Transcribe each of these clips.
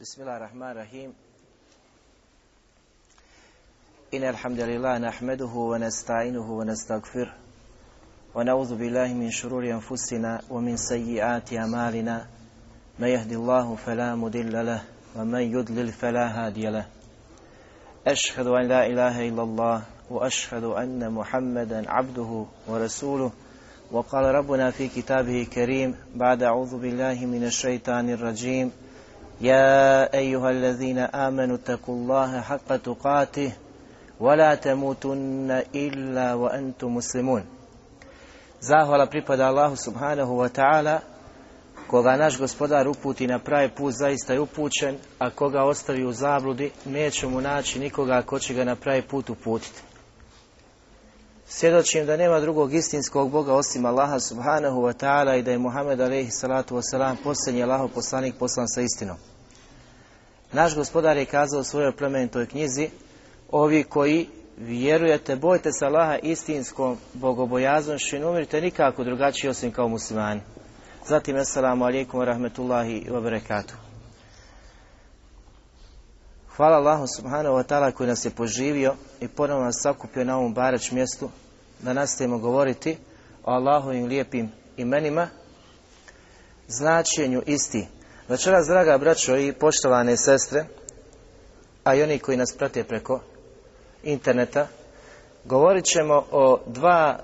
بسم الله الرحمن الرحيم. إن الحمد لله نحمده ونستعينه ونستغفره ونعوذ بالله من شرور أنفسنا ومن سيئات أعمالنا. من يهدي الله فلا مضل له ومن يضلل فلا هادي له. أشهد أن لا إله إلا الله وأشهد أن محمدا عبده ورسوله. وقال ربنا في كتابه الكريم بعد أعوذ بالله من الشيطان الرجيم. يا أيها الذين آمنوا اتقوا الله حق تقاته ولا تموتن إلا وأنتم مسلمون Zahvala pripada Allahu subhanahu wa ta'ala koga naš gospodar uputi na pravi put zaista je upućen, a koga ostavi u zabludi neće mu naći nikoga ko će ga na pravi put uputiti. Svjedočim da nema drugog istinskog Boga osim Allaha subhanahu wa ta'ala i da je Muhammed alaihi salatu wasalam posljednji Allahov poslanik poslan sa istinom. Naš gospodar je kazao u svojoj plemenitoj knjizi, ovi koji vjerujete, bojte se Allaha istinskom bogobojaznošću i ne umirite nikako drugačije osim kao muslimani. Zatim, assalamu alaikum wa rahmetullahi wa barakatuh. Hvala Allahu subhanahu wa ta'ala koji nas je poživio i ponovno nas sakupio na ovom bareć mjestu da nastavimo govoriti o Allahovim lijepim imenima, značenju isti. Večeras, draga braćo i poštovane sestre, a i oni koji nas prate preko interneta, govorit ćemo o dva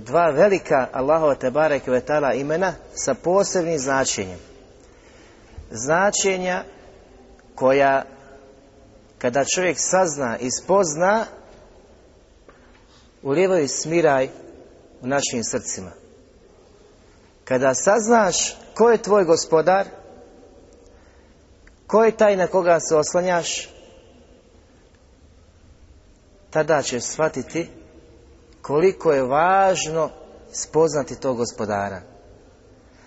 dva velika Allahova Tebare Kvetala imena sa posebnim značenjem. Značenja koja kada čovjek sazna i spozna ulijevaju smiraj u našim srcima. Kada saznaš ko je tvoj gospodar, ko je taj na koga se oslanjaš, tada ćeš shvatiti koliko je važno spoznati tog gospodara.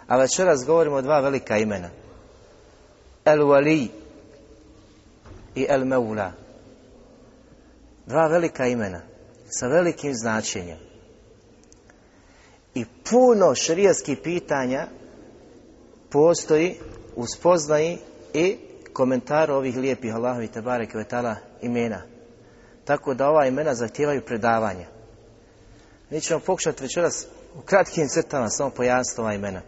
A večeras govorimo o dva velika imena. El Wali i El Meula. Dva velika imena sa velikim značenjem. I puno širijaskih pitanja postoji u spoznaji i komentaru ovih lijepih Allahovi Tebare Kvetala imena. Tako da ova imena zahtijevaju predavanja. Mi ćemo pokušati večeras u kratkim crtama samo pojasniti ova imena.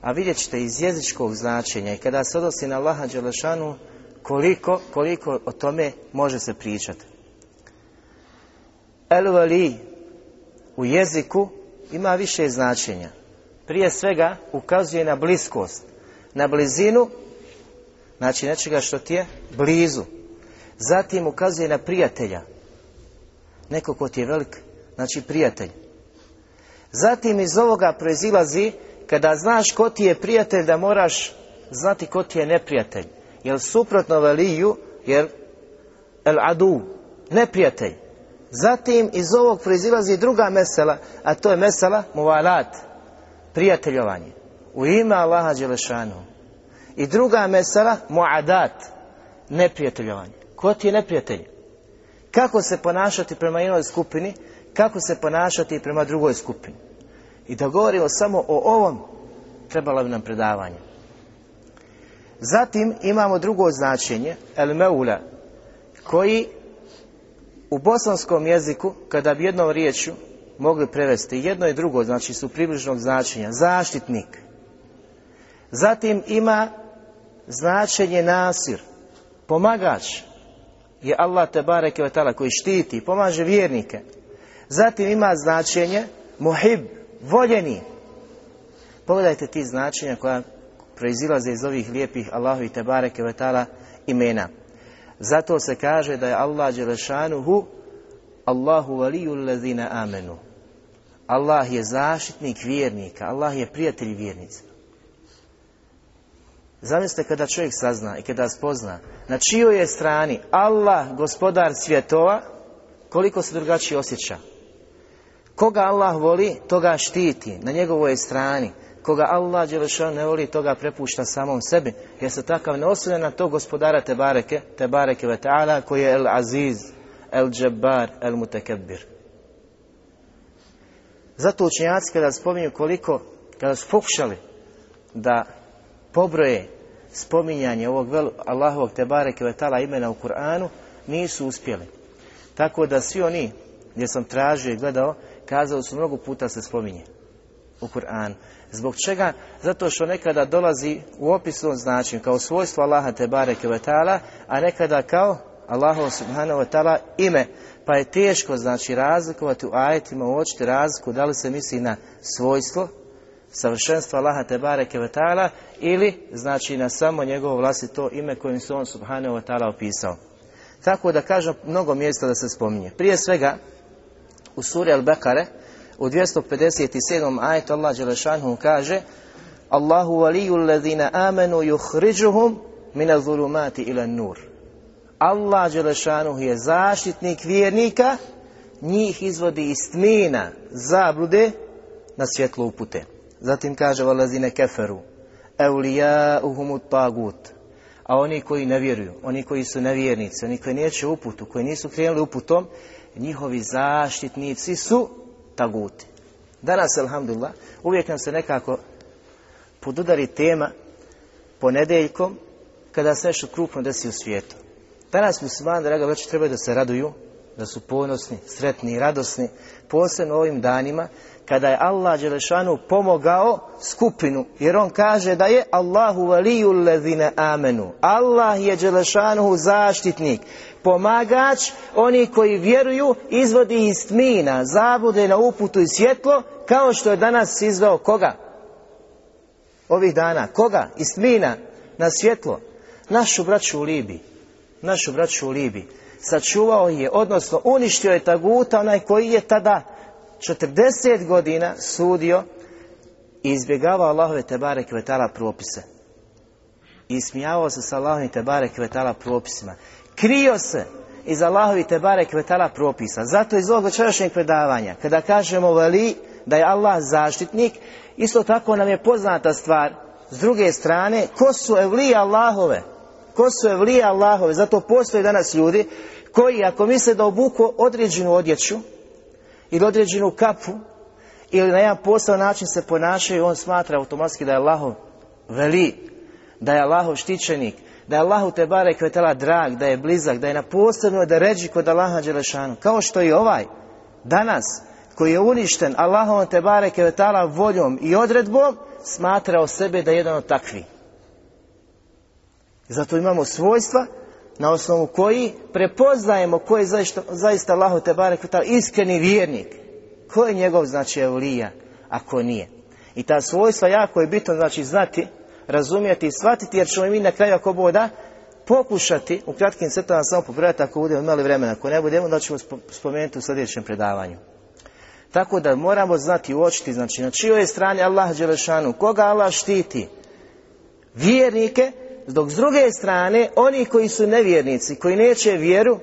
A vidjet ćete iz jezičkog značenja i kada se odnosi na Allaha Đelešanu koliko, koliko o tome može se pričati. El u jeziku ima više značenja. Prije svega ukazuje na bliskost, na blizinu, znači nečega što ti je blizu. Zatim ukazuje na prijatelja. Neko ko ti je velik, znači prijatelj. Zatim iz ovoga proizilazi kada znaš ko ti je prijatelj da moraš znati ko ti je neprijatelj. Jer suprotno veliju, jer el adu, neprijatelj. Zatim iz ovog proizilazi druga mesela, a to je mesela muvalat, prijateljovanje. U ime Allaha Đelešanu. I druga mesela muadat, neprijateljovanje. Ko ti je neprijatelj? Kako se ponašati prema jednoj skupini, kako se ponašati prema drugoj skupini. I da govorimo samo o ovom, trebalo bi nam predavanje. Zatim imamo drugo značenje, el meula, koji u bosanskom jeziku, kada bi jednom riječju mogli prevesti jedno i drugo, znači su približnog značenja, zaštitnik. Zatim ima značenje nasir, pomagač, je Allah te bareke koji štiti pomaže vjernike. Zatim ima značenje muhib, voljeni. Pogledajte ti značenja koja proizilaze iz ovih lijepih Allahu i Tebareke vetala imena. Zato se kaže da je Allah Đelešanuhu Allahu valiju lezina amenu. Allah je zaštitnik vjernika, Allah je prijatelj vjernica. Zamislite kada čovjek sazna i kada spozna na čijoj je strani Allah, gospodar svjetova, koliko se drugačije osjeća. Koga Allah voli, toga štiti, na njegovoj je strani. Koga Allah Đelešan ne voli, toga prepušta samom sebi. Jer se takav ne oslanja na to gospodara Tebareke, Tebareke ve ta'ala, koji je El Aziz, El Džabbar, El Mutekebbir. Zato učenjaci kada spominju koliko, kada su pokušali da pobroje spominjanje ovog velu Allahovog Tebare Kvetala imena u Kur'anu, nisu uspjeli. Tako da svi oni gdje sam tražio i gledao, kazao su mnogo puta se spominje u Kur'anu. Zbog čega? Zato što nekada dolazi u opisnom značenju kao svojstvo Allaha Tebare Kvetala, a nekada kao Allahu subhanahu wa ta'ala ime. Pa je teško znači razlikovati u ajetima, uočiti razliku da li se misli na svojstvo, savršenstvo Allaha Tebare Kvetala ili znači na samo njegovo vlastito ime kojim se on subhanahu wa ta'ala opisao. Tako da kažem mnogo mjesta da se spominje. Prije svega u suri Al-Bekare u 257. ajetu Allah Đelešanhu kaže Allahu waliju alladhina amanu yukhrijuhum min zulumati ila nur. Allah Đelešanuhu je zaštitnik vjernika, njih izvodi iz tmina, zablude, na svjetlo upute. Zatim kaže valazine keferu, eulijauhumu tagut, a oni koji ne vjeruju, oni koji su nevjernici, oni koji neće uputu, koji nisu krenuli uputom, njihovi zaštitnici su taguti. Danas, alhamdulillah, uvijek nam se nekako podudari tema ponedeljkom kada se nešto krupno desi u svijetu. Danas muslimani, draga već trebaju da se raduju, da su ponosni, sretni i radosni, posebno ovim danima, kada je Allah Đelešanu pomogao skupinu, jer on kaže da je Allahu valiju lezine amenu. Allah je Đelešanu zaštitnik, pomagač, oni koji vjeruju, izvodi iz tmina, zabude na uputu i svjetlo, kao što je danas izveo koga? Ovih dana. Koga? Iz tmina na svjetlo. Našu braću u Libiji našu braću u Libiji. Sačuvao je, odnosno uništio je taguta, onaj koji je tada 40 godina sudio i izbjegavao Allahove tebare kvetala propise. I ismijavao se sa Allahovim tebare kvetala propisima. Krio se iz Allahovi tebare kvetala propisa. Zato iz ovog večerašnjeg predavanja, kada kažemo veli da je Allah zaštitnik, isto tako nam je poznata stvar, s druge strane, ko su evlije Allahove? Ko su evlije Allahove. Zato postoje danas ljudi koji ako misle da obuku određenu odjeću ili određenu kapu ili na jedan poseban način se ponašaju, on smatra automatski da je Allahov veli, da je Allahov štićenik, da je Allahu te bare kvetala drag, da je blizak, da je na posebno da ređi kod Allaha Đelešanu. Kao što i ovaj danas koji je uništen Allahom te bare voljom i odredbom smatrao sebe da je jedan od takvih. Zato imamo svojstva na osnovu koji prepoznajemo ko je zaista, zaista Allahu te barek iskreni vjernik. Ko je njegov znači evlija, a ko nije. I ta svojstva jako je bitno znači znati, razumjeti i shvatiti jer ćemo mi na kraju ako boda pokušati u kratkim crtama samo popraviti ako budemo imali vremena. Ako ne budemo, da ćemo spomenuti u sljedećem predavanju. Tako da moramo znati uočiti, znači na čijoj strani Allah Đelešanu, koga Allah štiti? Vjernike dok s druge strane, oni koji su nevjernici, koji neće vjeru,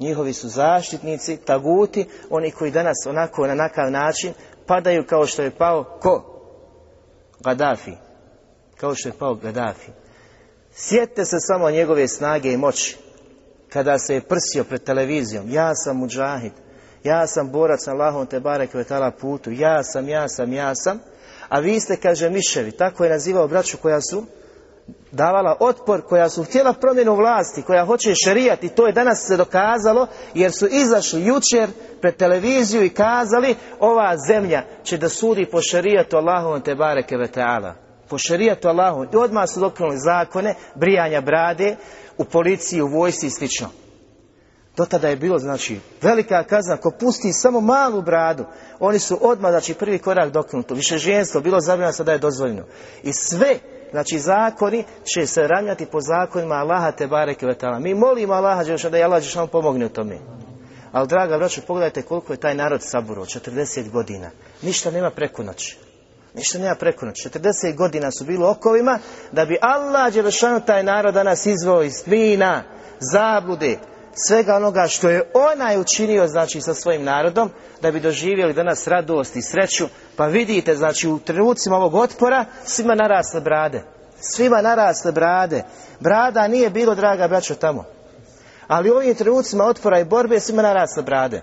njihovi su zaštitnici, taguti, oni koji danas onako na nakav način padaju kao što je pao ko? Gaddafi. Kao što je pao Gaddafi. Sjetite se samo njegove snage i moći. Kada se je prsio pred televizijom. Ja sam muđahid. Ja sam borac na Allahom te barek vetala putu. Ja sam, ja sam, ja sam. A vi ste, kaže, miševi. Tako je nazivao braću koja su davala otpor, koja su htjela promjenu vlasti, koja hoće šerijati, i to je danas se dokazalo, jer su izašli jučer pred televiziju i kazali ova zemlja će da sudi po šerijatu Allahovom te bareke ve ta'ala. Po šerijatu Allahom. I odmah su dokinuli zakone, brijanja brade, u policiji, u vojsi i slično. Do tada je bilo, znači, velika kazna, ko pusti samo malu bradu, oni su odmah, znači, prvi korak dokinuto. Više ženstvo, bilo zabranjeno, sada je dozvoljeno. I sve Znači zakoni će se ranjati po zakonima Allaha te bareke vetala. Mi molimo Allaha da je Allah vam pomogne u tome. Ali draga braćo, pogledajte koliko je taj narod saburo, 40 godina. Ništa nema preko noći. Ništa nema preko noći. 40 godina su bilo okovima da bi Allah Đelešanu taj narod danas izvao iz tvina, zablude, svega onoga što je onaj učinio znači sa svojim narodom da bi doživjeli danas radost i sreću. Pa vidite znači u trenucima ovog otpora svima narasle brade. Svima narasle brade. Brada nije bilo draga braćo tamo. Ali u ovim trenucima otpora i borbe svima narasle brade.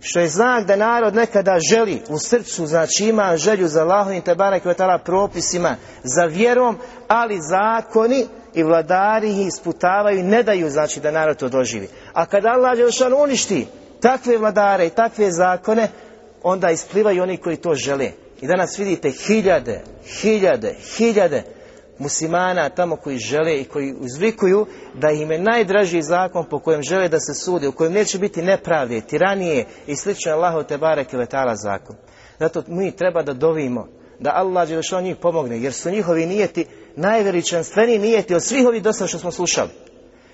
Što je znak da narod nekada želi u srcu, znači ima želju za Allahovim te barek propisima, za vjerom, ali zakoni i vladari ih isputavaju i ne daju znači da narod to doživi. A kada Allah Đelšan uništi takve vladare i takve zakone, onda isplivaju oni koji to žele. I danas vidite hiljade, hiljade, hiljade muslimana tamo koji žele i koji uzvikuju da im je najdraži zakon po kojem žele da se sude, u kojem neće biti nepravde, tiranije i slično Allahu te bareke zakon. Zato mi treba da dovimo da Allah Đelešan njih pomogne, jer su njihovi nijeti najveličanstveniji nijeti od svih ovih dosta što smo slušali.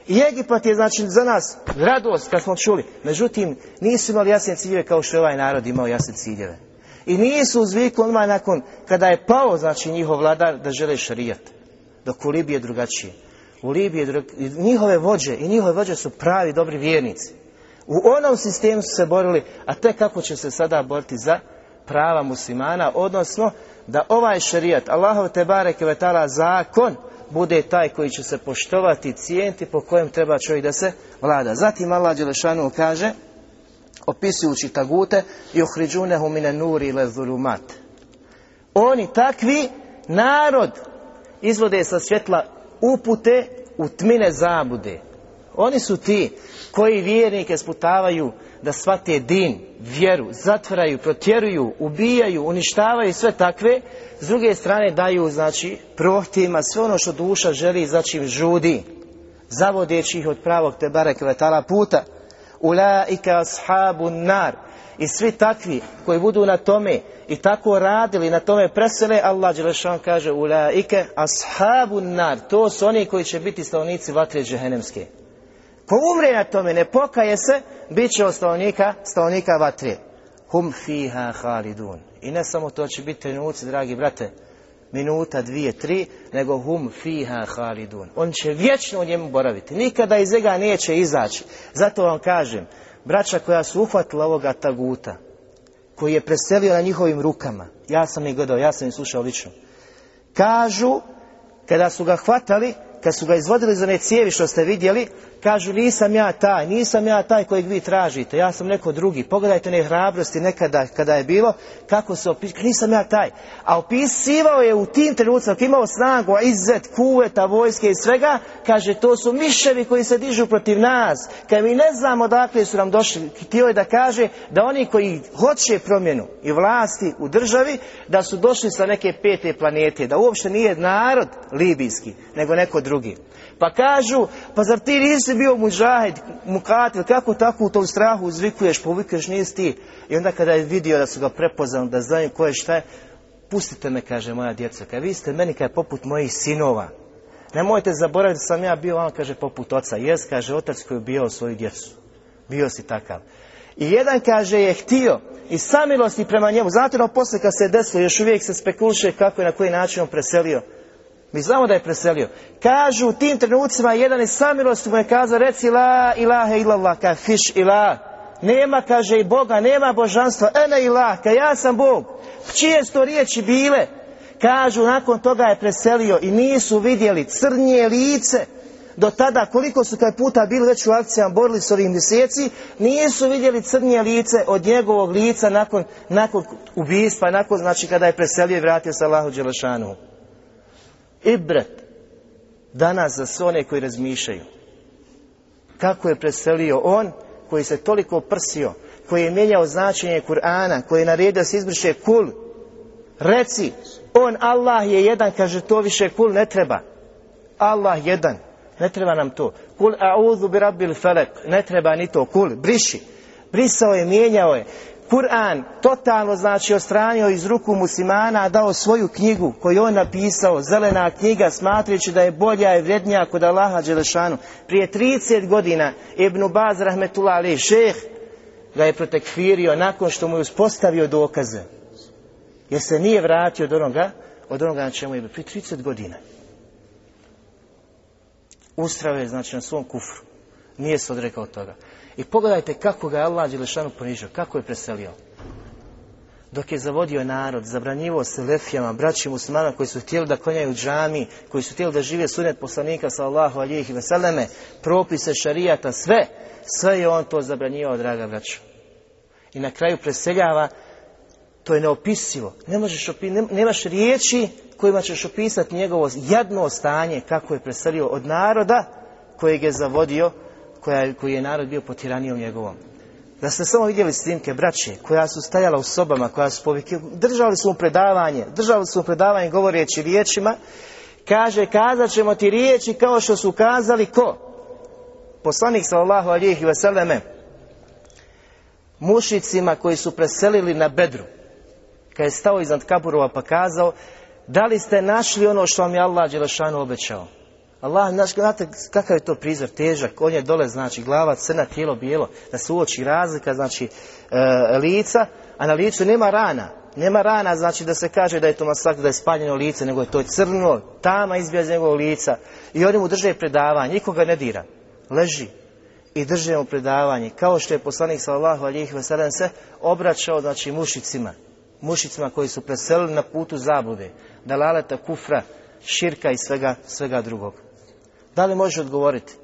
I Egipat je znači za nas radost kad smo čuli. Međutim, nisu imali jasne ciljeve kao što je ovaj narod imao jasne ciljeve. I nisu uzvikli odmah nakon kada je pao znači njihov vladar da žele šarijat. Dok u Libiji je drugačije. U Libiji je njihove vođe i njihove vođe su pravi dobri vjernici. U onom sistemu su se borili, a te kako će se sada boriti za prava muslimana, odnosno da ovaj šarijat, Allahov te bareke vetala zakon, bude taj koji će se poštovati i cijeniti po kojem treba čovjek da se vlada. Zatim Allah Đelešanu kaže, opisujući tagute, i ohriđunehu mine nuri ile zulumat. Oni takvi, narod, izvode sa svjetla upute u tmine zabude. Oni su ti koji vjernike sputavaju da shvate din, vjeru, zatvaraju, protjeruju, ubijaju, uništavaju sve takve, s druge strane daju, znači, prohtjevima sve ono što duša želi, znači žudi, zavodeći ih od pravog te barek vetala puta. Ulaika ashabu nar. I svi takvi koji budu na tome i tako radili, na tome presele, Allah Đelešan kaže ashabu nar. To su oni koji će biti stanovnici vatre džehenemske. Ko umre na tome, ne pokaje se, bit će od stanovnika, stanovnika vatre. Hum fiha halidun. I ne samo to će biti trenuci, dragi brate, minuta, dvije, tri, nego hum fiha halidun. On će vječno u njemu boraviti. Nikada iz njega neće izaći. Zato vam kažem, braća koja su uhvatila ovoga taguta, koji je preselio na njihovim rukama, ja sam ih gledao, ja sam ih slušao lično, kažu, kada su ga hvatali, kad su ga izvodili za ne cijevi što ste vidjeli, kažu nisam ja taj, nisam ja taj kojeg vi tražite, ja sam neko drugi. Pogledajte ne hrabrosti nekada kada je bilo, kako se opisao, nisam ja taj. A opisivao je u tim trenucima, imao snagu, a izet, kuveta, vojske i svega, kaže to su miševi koji se dižu protiv nas. Kad mi ne znamo dakle su nam došli, htio je da kaže da oni koji hoće promjenu i vlasti u državi, da su došli sa neke pete planete, da uopšte nije narod libijski, nego neko drugi. Pa kažu, pa zar ti nisi bio muđahid, mukatil, kako tako u tom strahu uzvikuješ, povikuješ, nisi ti. I onda kada je vidio da su ga prepoznali, da znaju ko je šta je, pustite me, kaže moja djeca, kad vi ste meni kaj poput mojih sinova. Nemojte zaboraviti da sam ja bio, on kaže, poput oca. Jes, kaže, otac koji je bio svoju djecu. Bio si takav. I jedan, kaže, je htio i samilosti prema njemu. Znate, no poslije kad se desilo, još uvijek se spekuliše kako je, na koji način on preselio. Mi znamo da je preselio. Kažu tim trenucima jedan iz samilosti mu je kazao reci la ilaha illallah ka fiš ilah. Nema, kaže i Boga, nema božanstva. Ene ilah, ka ja sam Bog. Čije su to riječi bile? Kažu, nakon toga je preselio i nisu vidjeli crnje lice. Do tada, koliko su kaj puta bili već u akcijama, borili s ovim mjeseci, nisu vidjeli crnje lice od njegovog lica nakon, nakon ubijstva, nakon, znači kada je preselio i vratio se Allahu Đelešanu ibret danas za sve one koji razmišljaju. Kako je preselio on koji se toliko prsio, koji je mijenjao značenje Kur'ana, koji je naredio da se izbriše kul. Reci, on Allah je jedan, kaže to više kul ne treba. Allah jedan, ne treba nam to. Kul a'udhu bi rabbil felek, ne treba ni to. Kul, briši. Brisao je, mijenjao je. Kur'an totalno znači ostranio iz ruku muslimana, dao svoju knjigu koju on napisao, zelena knjiga, smatrajući da je bolja i vrednija kod Allaha Đelešanu. Prije 30 godina Ibn Baz Rahmetullah Ali šeh ga je protekfirio nakon što mu je uspostavio dokaze. Jer se nije vratio od onoga, od onoga na čemu je prije 30 godina. Ustrave je znači na svom kufru. Nije se odrekao toga. I pogledajte kako ga je Allah Đelešanu ponižio, kako je preselio. Dok je zavodio narod, zabranjivo se lefijama, braći muslimana koji su htjeli da konjaju džami, koji su htjeli da žive sunet poslanika sallahu alijih i veseleme, propise šarijata, sve, sve je on to zabranjivao, draga braćo. i na kraju preseljava, to je neopisivo. Ne možeš nemaš riječi kojima ćeš opisati njegovo jadno stanje kako je preselio od naroda kojeg je zavodio, koja, koji je narod bio po tiranijom njegovom. Da ste samo vidjeli snimke braće koja su stajala u sobama, koja su povike, držali su mu predavanje, držali su mu predavanje govoreći riječima, kaže kazat ćemo ti riječi kao što su kazali ko? Poslanik sallallahu alihi vseleme mušicima koji su preselili na bedru kad je stao iznad kaburova pa kazao da li ste našli ono što vam je Allah Đelešanu obećao Allah, znate kakav je to prizor težak, on je dole, znači glava crna, tijelo bijelo, da se uoči razlika, znači e, lica, a na licu nema rana. Nema rana, znači da se kaže da je to masak, da je spaljeno lice, nego je to crno, tama izbija iz njegovog lica. I oni mu drže predavanje, nikoga ne dira. Leži i drže mu predavanje, kao što je poslanik sallallahu alihi wasallam se obraćao, znači mušicima, mušicima koji su preselili na putu zabude, dalaleta, kufra, širka i svega, svega drugog. Da li može odgovoriti?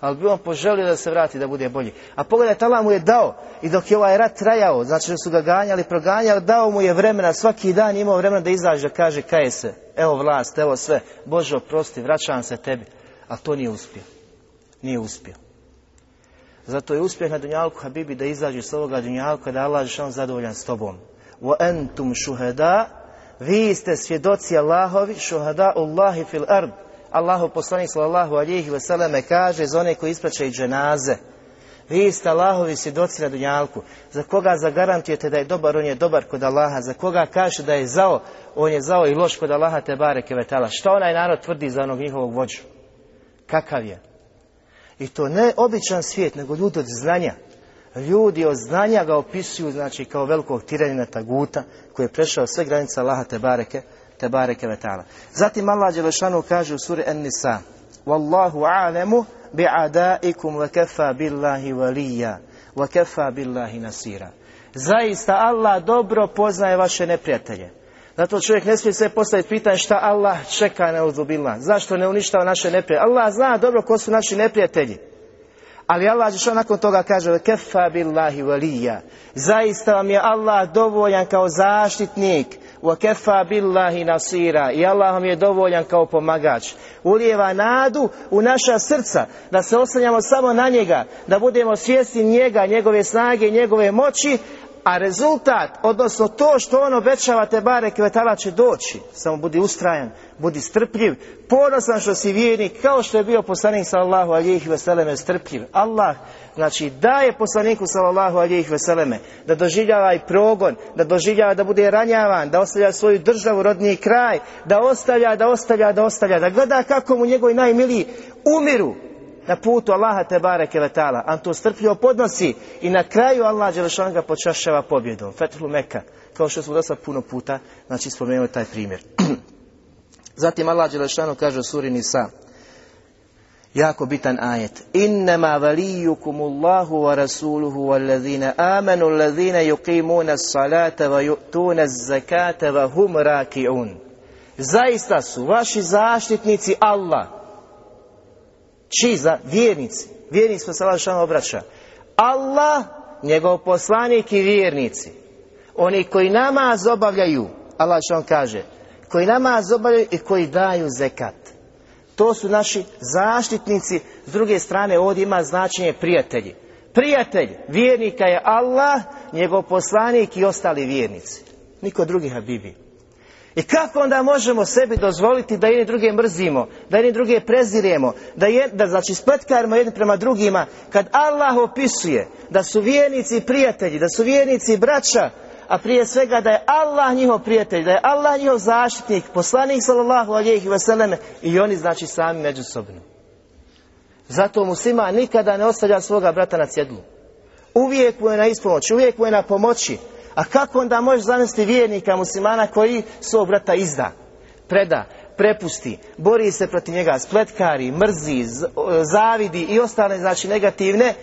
Ali bi on poželio da se vrati da bude bolji. A pogledajte, Allah mu je dao i dok je ovaj rat trajao, znači da su ga ganjali, proganjali, dao mu je vremena, svaki dan imao vremena da izađe, da kaže kaje se, evo vlast, evo sve, Bože oprosti, vraćam se tebi. A to nije uspio. Nije uspio. Zato je uspjeh na Dunjalku Habibi da izađe s ovoga Dunjalka da Allah je zadovoljan s tobom. Wa entum šuhada, vi ste svjedoci Allahovi, šuhada Allahi fil ard, Allahu poslanik sallallahu alihi vseleme kaže za one koji ispraćaju dženaze. Vi ste Allahovi svjedoci na dunjalku. Za koga zagarantujete da je dobar, on je dobar kod Allaha. Za koga kaže da je zao, on je zao i loš kod Allaha te bareke vetala. Što onaj narod tvrdi za onog njihovog vođu? Kakav je? I to ne običan svijet, nego ljudi od znanja. Ljudi od znanja ga opisuju, znači, kao velikog tiranina taguta, koji je prešao sve granice Allaha te bareke te bareke vetala. Zatim Allah Đelešanu kaže u suri An-Nisa Wallahu a'lemu bi'adaikum wa kafa billahi walija wa kafa billahi nasira. Zaista Allah dobro poznaje vaše neprijatelje. Zato čovjek ne smije se postaviti pitanje šta Allah čeka na uzubillah. Zašto ne uništava naše neprijatelje? Allah zna dobro ko su naši neprijatelji. Ali Allah što nakon toga kaže kefa billahi walija. Zaista vam je Allah dovoljan kao zaštitnik kefa billahi nasira i Allah vam je dovoljan kao pomagač. Ulijeva nadu u naša srca, da se oslanjamo samo na njega, da budemo svjesni njega, njegove snage, njegove moći, a rezultat, odnosno to što on obećava te bare kvetala će doći. Samo budi ustrajan, budi strpljiv, ponosan što si vjernik, kao što je bio poslanik sallallahu alijih veseleme strpljiv. Allah, znači daje poslaniku sallallahu alijih veseleme da doživljava i progon, da doživljava da bude ranjavan, da ostavlja svoju državu, rodni kraj, da ostavlja, da ostavlja, da ostavlja, da gleda kako mu njegovi najmiliji umiru, na putu Allaha te bareke vetala, a to strpljivo podnosi i na kraju Allah Đelešan ga počašava pobjedom. Fethlu Meka, kao što smo dosta puno puta znači spomenuli taj primjer. Zatim Allah Đelešanu kaže u suri Nisa, jako bitan ajet. Innama valijukum Allahu wa rasuluhu wallazina amanu allazina yuqimuna salata wa yu'tuna zakata wa hum raki'un. Zaista su vaši zaštitnici Allah Čiji za vjernici? Vjernici se Allah obraća. Allah, njegov poslanik i vjernici. Oni koji namaz obavljaju, Allah što kaže, koji namaz obavljaju i koji daju zekat. To su naši zaštitnici, s druge strane ovdje ima značenje prijatelji. Prijatelj vjernika je Allah, njegov poslanik i ostali vjernici. Niko drugi Habibi. I kako onda možemo sebi dozvoliti da jedni druge mrzimo, da jedni druge preziremo, da, je, da znači spletkarimo jedni prema drugima, kad Allah opisuje da su vjernici prijatelji, da su vjernici braća, a prije svega da je Allah njihov prijatelj, da je Allah njihov zaštitnik, poslanik sallallahu alihi vseleme i oni znači sami međusobno. Zato muslima nikada ne ostavlja svoga brata na cjedlu. Uvijek mu je na ispomoć, uvijek mu je na pomoći, a kako onda možeš zamisliti vjernika muslimana koji svog brata izda, preda, prepusti, bori se protiv njega, spletkari, mrzi, zavidi i ostale znači negativne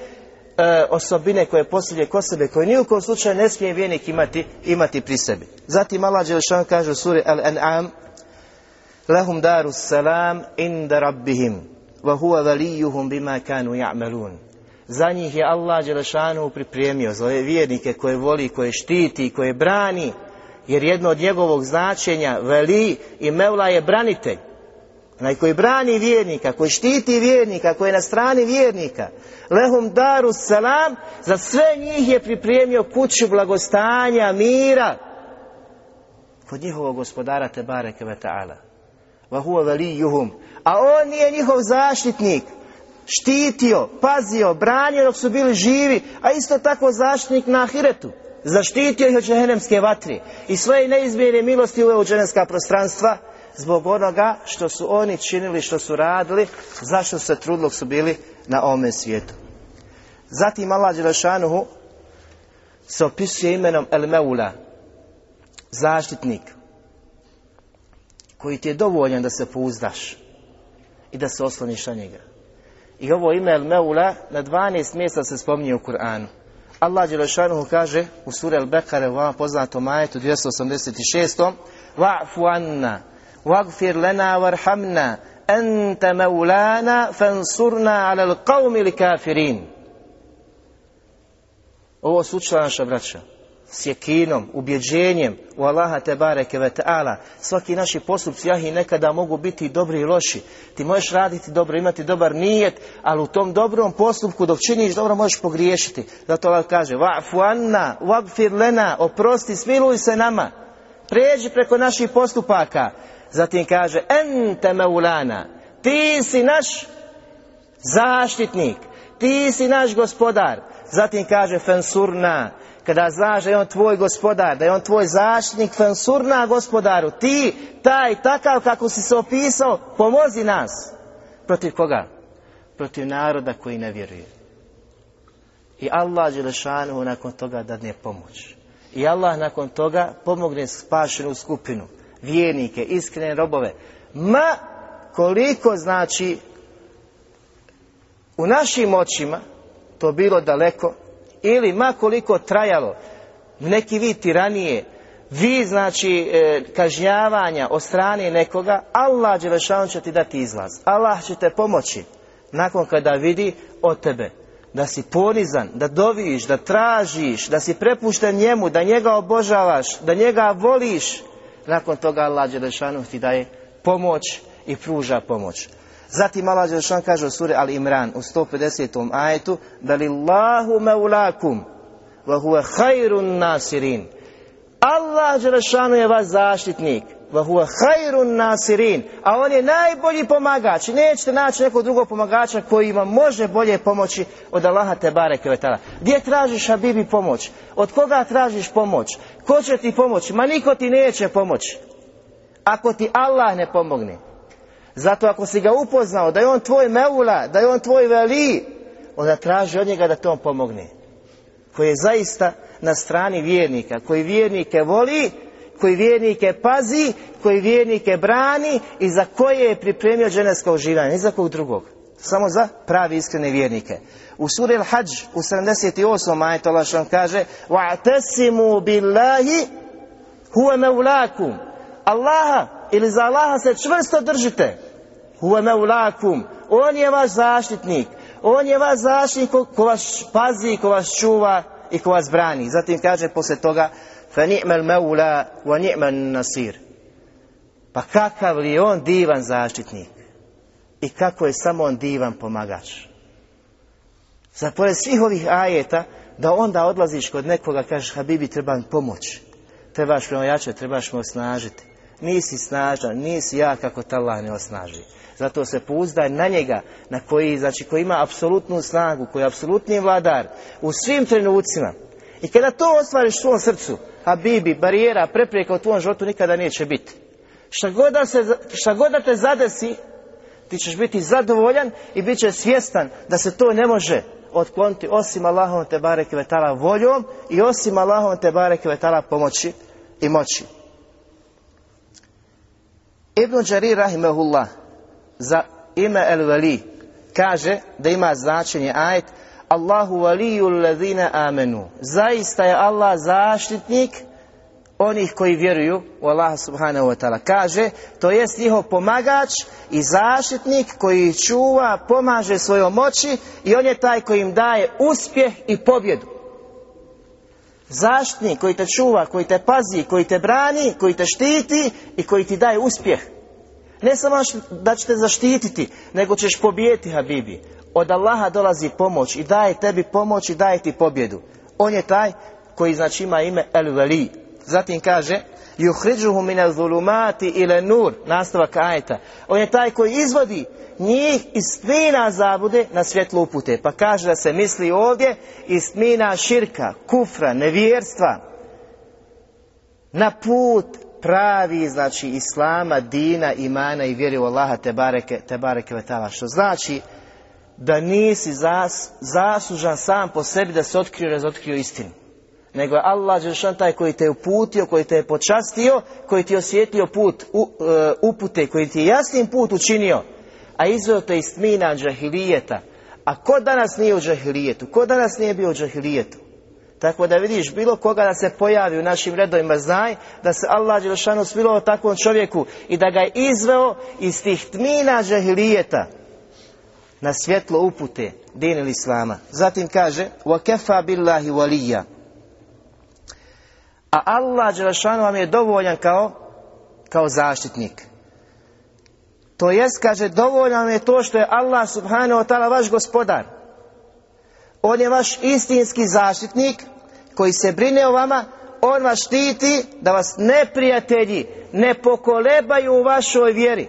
e, osobine koje poslije kod sebe, koje ni u kom slučaju ne smije vjernik imati, imati pri sebi. Zatim Allah Đelešan kaže u suri Al-An'am Lahum daru salam inda rabbihim wa huwa valijuhum bima kanu ja'malun. Za njih je Allah Đelešanu pripremio, za ove vjernike koje voli, koje štiti, koje brani, jer jedno od njegovog značenja veli i mevla je branitelj. Onaj koji brani vjernika, koji štiti vjernika, koji je na strani vjernika. Lehum daru salam, za sve njih je pripremio kuću blagostanja, mira. Kod njihovog gospodara te bareke ta'ala. Va huwa velijuhum. A on nije njihov zaštitnik. Štitio, pazio, branio dok su bili živi, a isto tako zaštitnik na ahiretu. Zaštitio ih od džehennemske vatri i svoje neizmjerne milosti uveo u džehennemska prostranstva zbog onoga što su oni činili, što su radili, zašto se trudili su bili na ovome svijetu. Zatim Allah Đelešanuhu se opisuje imenom El Meula, zaštitnik, koji ti je dovoljan da se pouzdaš i da se osloniš na njega. I ovo ime El Meula na 12 mjesta se spominje u Kur'anu. Allah Đelešanuhu kaže u suri Al-Bekare vama poznatom ajetu 286. Wa'fu anna Wagfir lana varhamna Ente maulana Fansurna alal qawmil kafirin Ovo su učila naša braća s jekinom, ubjeđenjem u Allaha te bareke ve ta'ala. Svaki naši postupci jahi nekada mogu biti dobri i loši. Ti možeš raditi dobro, imati dobar nijet, ali u tom dobrom postupku dok činiš dobro možeš pogriješiti. Zato Allah kaže: "Wa'fu anna, wagfir lena", oprosti, smiluj se nama. Pređi preko naših postupaka. Zatim kaže, ente meulana, ti si naš zaštitnik, ti si naš gospodar. Zatim kaže, fensurna, kada znaš da je on tvoj gospodar, da je on tvoj zaštitnik, fensurna gospodaru, ti, taj, takav kako si se opisao, pomozi nas. Protiv koga? Protiv naroda koji ne vjeruje. I Allah Đelešanuhu nakon toga dadne pomoć. I Allah nakon toga pomogne spašenu skupinu vjernike, iskrene robove. Ma koliko znači u našim očima to bilo daleko ili ma koliko trajalo neki vid tiranije, vi znači e, kažnjavanja od strane nekoga, Allah Đelešanu će ti dati izlaz. Allah će te pomoći nakon kada vidi od tebe da si ponizan, da doviš, da tražiš, da si prepušten njemu, da njega obožavaš, da njega voliš, nakon toga Allah Đelešanu ti daje pomoć i pruža pomoć. Zatim Allah Đelešanu kaže u suri Al Imran u 150. ajetu da lillahu meulakum wa huwa khairun nasirin. Allah Đelešanu je vaš zaštitnik wa huwa khairun nasirin. A on je najbolji pomagač. Nećete naći nekog drugog pomagača koji vam može bolje pomoći od Allaha te bareke. Gdje tražiš Habibi pomoć? Od koga tražiš pomoć? Ko će ti pomoći? Ma niko ti neće pomoći. Ako ti Allah ne pomogne. Zato ako si ga upoznao da je on tvoj meula, da je on tvoj veli, onda traži od njega da to pomogne. Koji je zaista na strani vjernika, koji vjernike voli, koji vjernike pazi, koji vjernike brani i za koje je pripremio dženevsko uživanje, ni za kog drugog. Samo za pravi iskrene vjernike. U suri Al-Hajj u 78. ajetu Allah što kaže وَعْتَسِمُوا بِاللَّهِ هُوَ مَوْلَاكُمْ Allaha ili za Allaha se čvrsto držite. Huwa meulakum. On je vaš zaštitnik. On je vaš zaštitnik ko, ko vas pazi, ko vas čuva i ko vas brani. Zatim kaže posle toga فَنِعْمَ الْمَوْلَا وَنِعْمَ النَّصِيرُ Pa kakav li on divan zaštitnik i kako je samo on divan pomagač. Za pored svih ovih ajeta, da onda odlaziš kod nekoga, kažeš, Habibi, treba mi pomoć. Trebaš me ojačati, trebaš me osnažiti. Nisi snažan, nisi ja kako te Allah ne osnaži. Zato se pouzdaj na njega, na koji, znači, koji ima apsolutnu snagu, koji je apsolutni vladar u svim trenucima. i kada to ostvariš u svom srcu, Habibi, barijera, prepreka u tvojom životu nikada neće biti. Šta god, da se, šta god da te zadesi, ti ćeš biti zadovoljan i bit će svjestan da se to ne može otkloniti osim Allahom te bareke vetala voljom i osim Allahom te bareke vetala pomoći i moći. Ibn Đarir rahimahullah za ime El Veli kaže da ima značenje ajet Allahu valiju ladina amenu. Zaista je Allah zaštitnik onih koji vjeruju u Allaha subhanahu wa ta'ala. Kaže, to jest njihov pomagač i zaštitnik koji čuva, pomaže svojom moći i on je taj koji im daje uspjeh i pobjedu. Zaštitnik koji te čuva, koji te pazi, koji te brani, koji te štiti i koji ti daje uspjeh. Ne samo da će te zaštititi, nego ćeš pobijeti Habibi. Od Allaha dolazi pomoć i daje tebi pomoć i daje ti pobjedu. On je taj koji znači ima ime El Veli. Zatim kaže Juhriđuhu mine zulumati ile nur nastavak ajeta. On je taj koji izvodi njih iz tmina zabude na svjetlo upute. Pa kaže da se misli ovdje iz tmina širka, kufra, nevjerstva na put pravi, znači, islama, dina, imana i vjeri u Allaha te bareke, te bareke vetala. Što znači da nisi zas, zaslužan sam po sebi da se otkrio, razotkrio istinu. Nego je Allah Đelšan taj koji te je uputio, koji te je počastio, koji ti je osvijetlio put u, e, upute, koji ti je jasnim put učinio, a izveo te iz tmina džahilijeta. A ko danas nije u džahilijetu? Ko danas nije bio u džahilijetu? Tako da vidiš bilo koga da se pojavi u našim redovima, znaj da se Allah Đelšanu smilo takvom čovjeku i da ga je izveo iz tih tmina džahilijeta na svjetlo upute din ili islama. Zatim kaže وَكَفَا بِاللَّهِ وَلِيَّ A Allah Đelšanu vam je dovoljan kao, kao zaštitnik. To jest, kaže, dovoljan je to što je Allah subhanahu wa ta'ala vaš gospodar. On je vaš istinski zaštitnik koji se brine o vama, on vas štiti da vas neprijatelji ne pokolebaju u vašoj vjeri.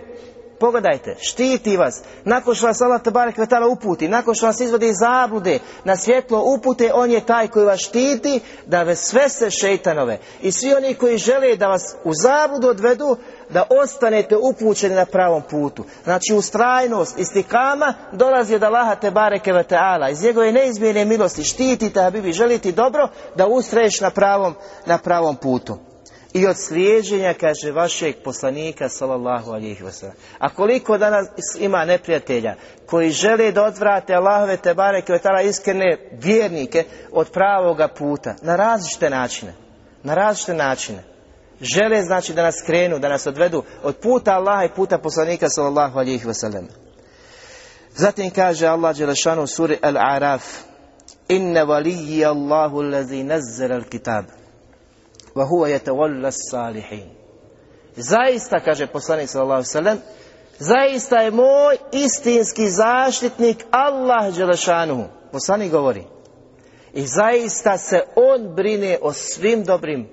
Pogledajte, štiti vas. Nakon što vas Allah tabarak vetala uputi, nakon što vas izvodi iz zablude, na svjetlo upute, on je taj koji vas štiti da vas sve se šeitanove. I svi oni koji žele da vas u zabludu odvedu, da ostanete upućeni na pravom putu. Znači ustrajnost, istikama dolazi od Allaha te bareke ve taala. Iz njegove neizmjerne milosti štitite Habibi, želiti dobro da ustraješ na pravom, na pravom putu i od slijeđenja, kaže, vašeg poslanika, sallallahu alihi wasallam. A koliko danas ima neprijatelja koji žele da odvrate Allahove te bareke vetala iskrene vjernike od pravoga puta, na različite načine. Na različite načine. Žele znači da nas krenu, da nas odvedu od puta Allaha i puta poslanika sallallahu alihi wasallam. Zatim kaže Allah Đelešanu suri Al-Araf Inne valiji Allahu nazzala al-kitab huwa yatawalla salihin Zaista, kaže poslanik sallallahu alejhi zaista je moj istinski zaštitnik Allah dželešanuhu. Poslanik govori. I zaista se on brine o svim dobrim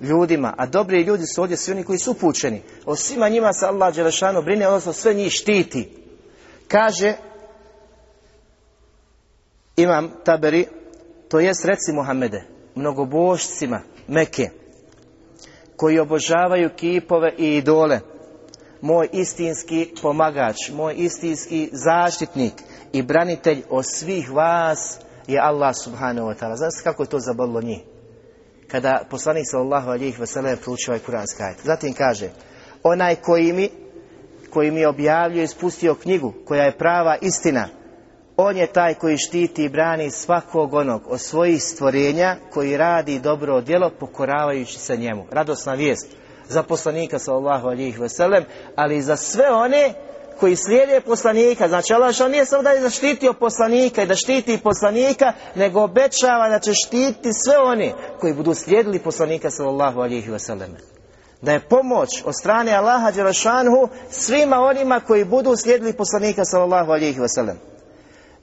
ljudima, a dobri ljudi su ovdje svi oni koji su upućeni. O svima njima se Allah dželešanu brine, odnosno sve njih štiti. Kaže imam taberi, to jest reci Muhammede, mnogobošcima Meke, koji obožavaju kipove i idole, moj istinski pomagač, moj istinski zaštitnik i branitelj od svih vas je Allah subhanahu wa ta'ala. Znate kako je to zabolilo njih? Kada poslanik sallallahu alihi wasallam proučio ovaj kuranski ajet. Zatim kaže, onaj koji mi, koji mi objavljuje i spustio knjigu, koja je prava istina, on je taj koji štiti i brani svakog onog od svojih stvorenja koji radi dobro djelo pokoravajući se njemu. Radosna vijest za poslanika sallallahu alihi veselem, ali i za sve one koji slijede poslanika. Znači Allah nije samo da je zaštitio poslanika i da štiti poslanika, nego obećava da će štiti sve one koji budu slijedili poslanika sallallahu alihi veselem. Da je pomoć od strane Allaha Đerašanhu svima onima koji budu slijedili poslanika sallallahu alihi veselem.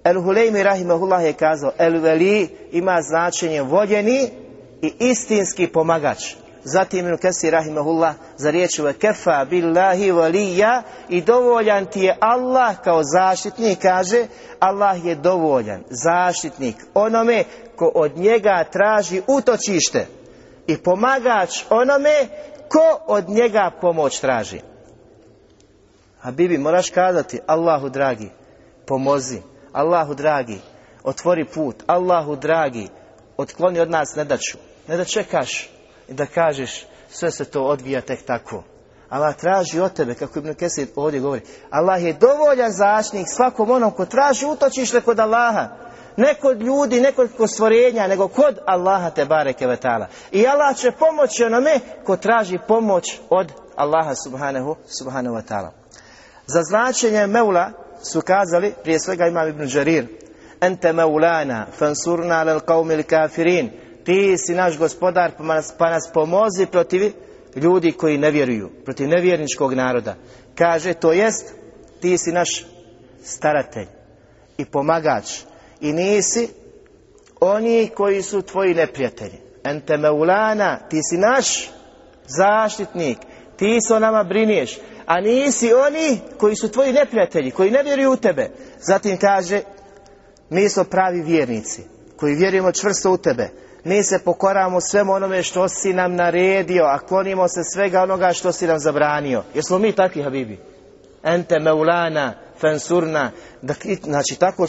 El Huleymi Rahimahullah je kazao, El Veli ima značenje voljeni i istinski pomagač. Zatim Ibn Kesir Rahimahullah za riječ kefa billahi valija i dovoljan ti je Allah kao zaštitnik, kaže Allah je dovoljan, zaštitnik onome ko od njega traži utočište i pomagač onome ko od njega pomoć traži. A Bibi, moraš kazati, Allahu dragi, pomozi, Allahu dragi, otvori put, Allahu dragi, otkloni od nas nedaću. Ne da čekaš i da kažeš sve se to odvija tek tako. Allah traži od tebe, kako Ibn Kesir ovdje govori. Allah je dovoljan zaštitnik svakom onom ko traži utočište kod Allaha. Ne kod ljudi, ne kod stvorenja, nego kod Allaha te bareke vetala. I Allah će pomoći onome ko traži pomoć od Allaha subhanahu, subhanahu wa ta'ala. Za značenje Meula su kazali, prije svega imam Ibn Đarir, Ente Meulana, fansurna lel qaumil kafirin, ti si naš gospodar pa nas, pa nas pomozi protiv ljudi koji ne vjeruju, protiv nevjerničkog naroda. Kaže, to jest, ti si naš staratelj i pomagač i nisi oni koji su tvoji neprijatelji. Ente meulana, ti si naš zaštitnik, ti se o nama briniješ, a nisi oni koji su tvoji neprijatelji, koji ne vjeruju u tebe. Zatim kaže, mi smo pravi vjernici, koji vjerujemo čvrsto u tebe. Mi se pokoramo svemu onome što si nam naredio, a klonimo se svega onoga što si nam zabranio. Jesmo mi takvi, Habibi? Ente meulana, fensurna, znači tako e,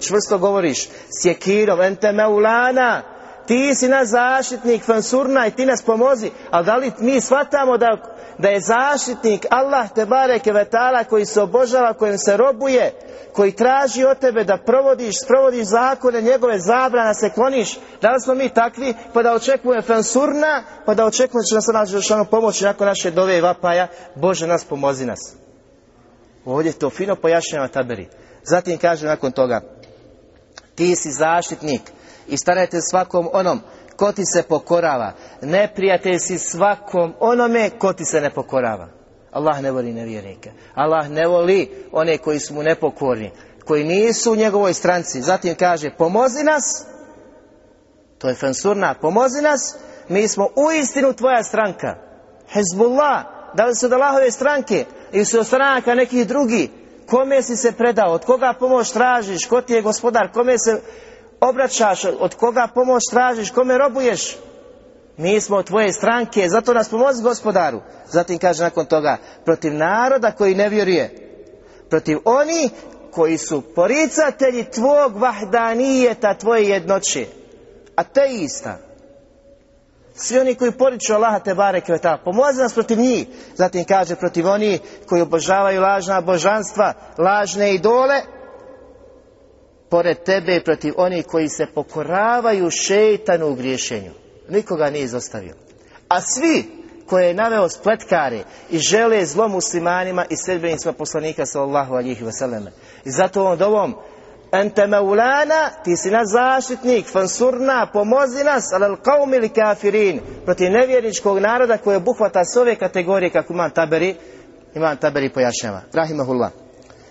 čvrsto govoriš, sjekirom, ente meulana, ti si naš zaštitnik, fansurna i ti nas pomozi, ali da li mi shvatamo da, da je zaštitnik Allah te bareke vetala koji se obožava, kojem se robuje, koji traži od tebe da provodiš, sprovodiš zakone, njegove zabrana se kloniš, da li smo mi takvi, pa da očekujemo fansurna, pa da očekujemo da će nas nađe pomoći nakon naše dove i vapaja, Bože nas pomozi nas. Ovdje to fino pojašnjava taberi. Zatim kaže nakon toga, ti si zaštitnik i starajte svakom onom ko ti se pokorava. Neprijatelj si svakom onome ko ti se ne pokorava. Allah ne voli nevjernike. Allah ne voli one koji su mu nepokorni, koji nisu u njegovoj stranci. Zatim kaže, pomozi nas, to je fansurna, pomozi nas, mi smo u istinu tvoja stranka. Hezbollah, da li su od Allahove stranke ili su od stranaka nekih drugi, kome si se predao, od koga pomoć tražiš, ko ti je gospodar, kome se obraćaš, od koga pomoć tražiš, kome robuješ. Mi smo od tvoje stranke, zato nas pomozi gospodaru. Zatim kaže nakon toga, protiv naroda koji ne vjeruje, protiv oni koji su poricatelji tvog vahdanijeta, tvoje jednoće, ateista. Svi oni koji poriču Allaha te bareke ve pomozi nas protiv njih. Zatim kaže protiv oni koji obožavaju lažna božanstva, lažne idole, pored tebe protiv onih koji se pokoravaju šeitanu u griješenju. Nikoga nije izostavio. A svi koje je naveo spletkare i žele zlo muslimanima i sredbenicima poslanika sallallahu alihi vseleme. I zato on dovom Ente meulana, ti si naš zaštitnik, fansurna, pomozi nas, alal qaum ili kafirin, protiv nevjerničkog naroda koje obuhvata s ove kategorije kako imam taberi, imam taberi pojašnjava. Rahimahullah.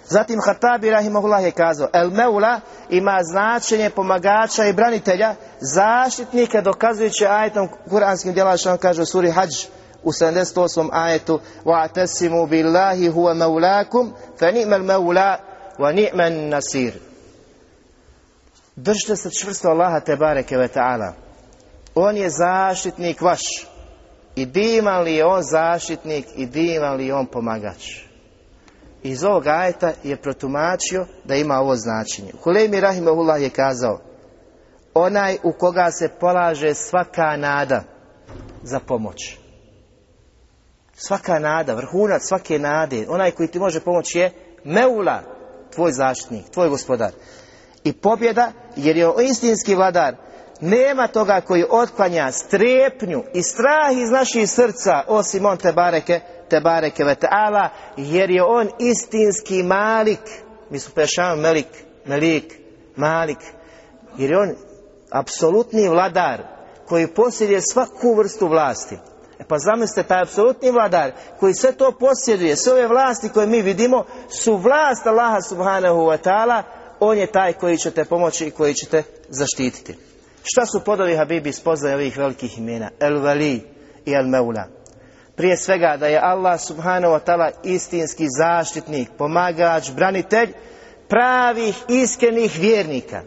Zatim Hatabi Rahimahullah je kazao, El Meula ima značenje pomagača i branitelja, zaštitnika dokazujući ajetom kuranskim djela što on kaže u suri Hadž u 78. ajetu وَاَتَسِمُوا بِاللَّهِ هُوَ مَوْلَاكُمْ فَنِئْمَ الْمَوْلَا وَنِئْمَ النَّسِيرِ Držite se čvrsto Allaha te bareke ve ta'ala. On je zaštitnik vaš. I divan li je on zaštitnik i divan li je on pomagač iz ovog ajeta je protumačio da ima ovo značenje. Kulemi Rahimahullah je kazao onaj u koga se polaže svaka nada za pomoć. Svaka nada, vrhunac svake nade, onaj koji ti može pomoći je Meula, tvoj zaštitnik, tvoj gospodar. I pobjeda, jer je istinski vladar, nema toga koji otklanja strepnju i strah iz naših srca, osim on te bareke, te bareke ve ta'ala, jer je on istinski malik. Mi su pešavam melik, melik, malik. Jer je on apsolutni vladar koji posjeduje svaku vrstu vlasti. E pa zamislite, taj apsolutni vladar koji sve to posjeduje, sve ove vlasti koje mi vidimo, su vlast Allaha subhanahu wa ta'ala, on je taj koji će te pomoći i koji će te zaštititi. Šta su podovi Habibi spoznaje ovih velikih imena? El Vali i El Meula. Prije svega da je Allah subhanahu wa ta'ala istinski zaštitnik, pomagač, branitelj pravih iskrenih vjernika.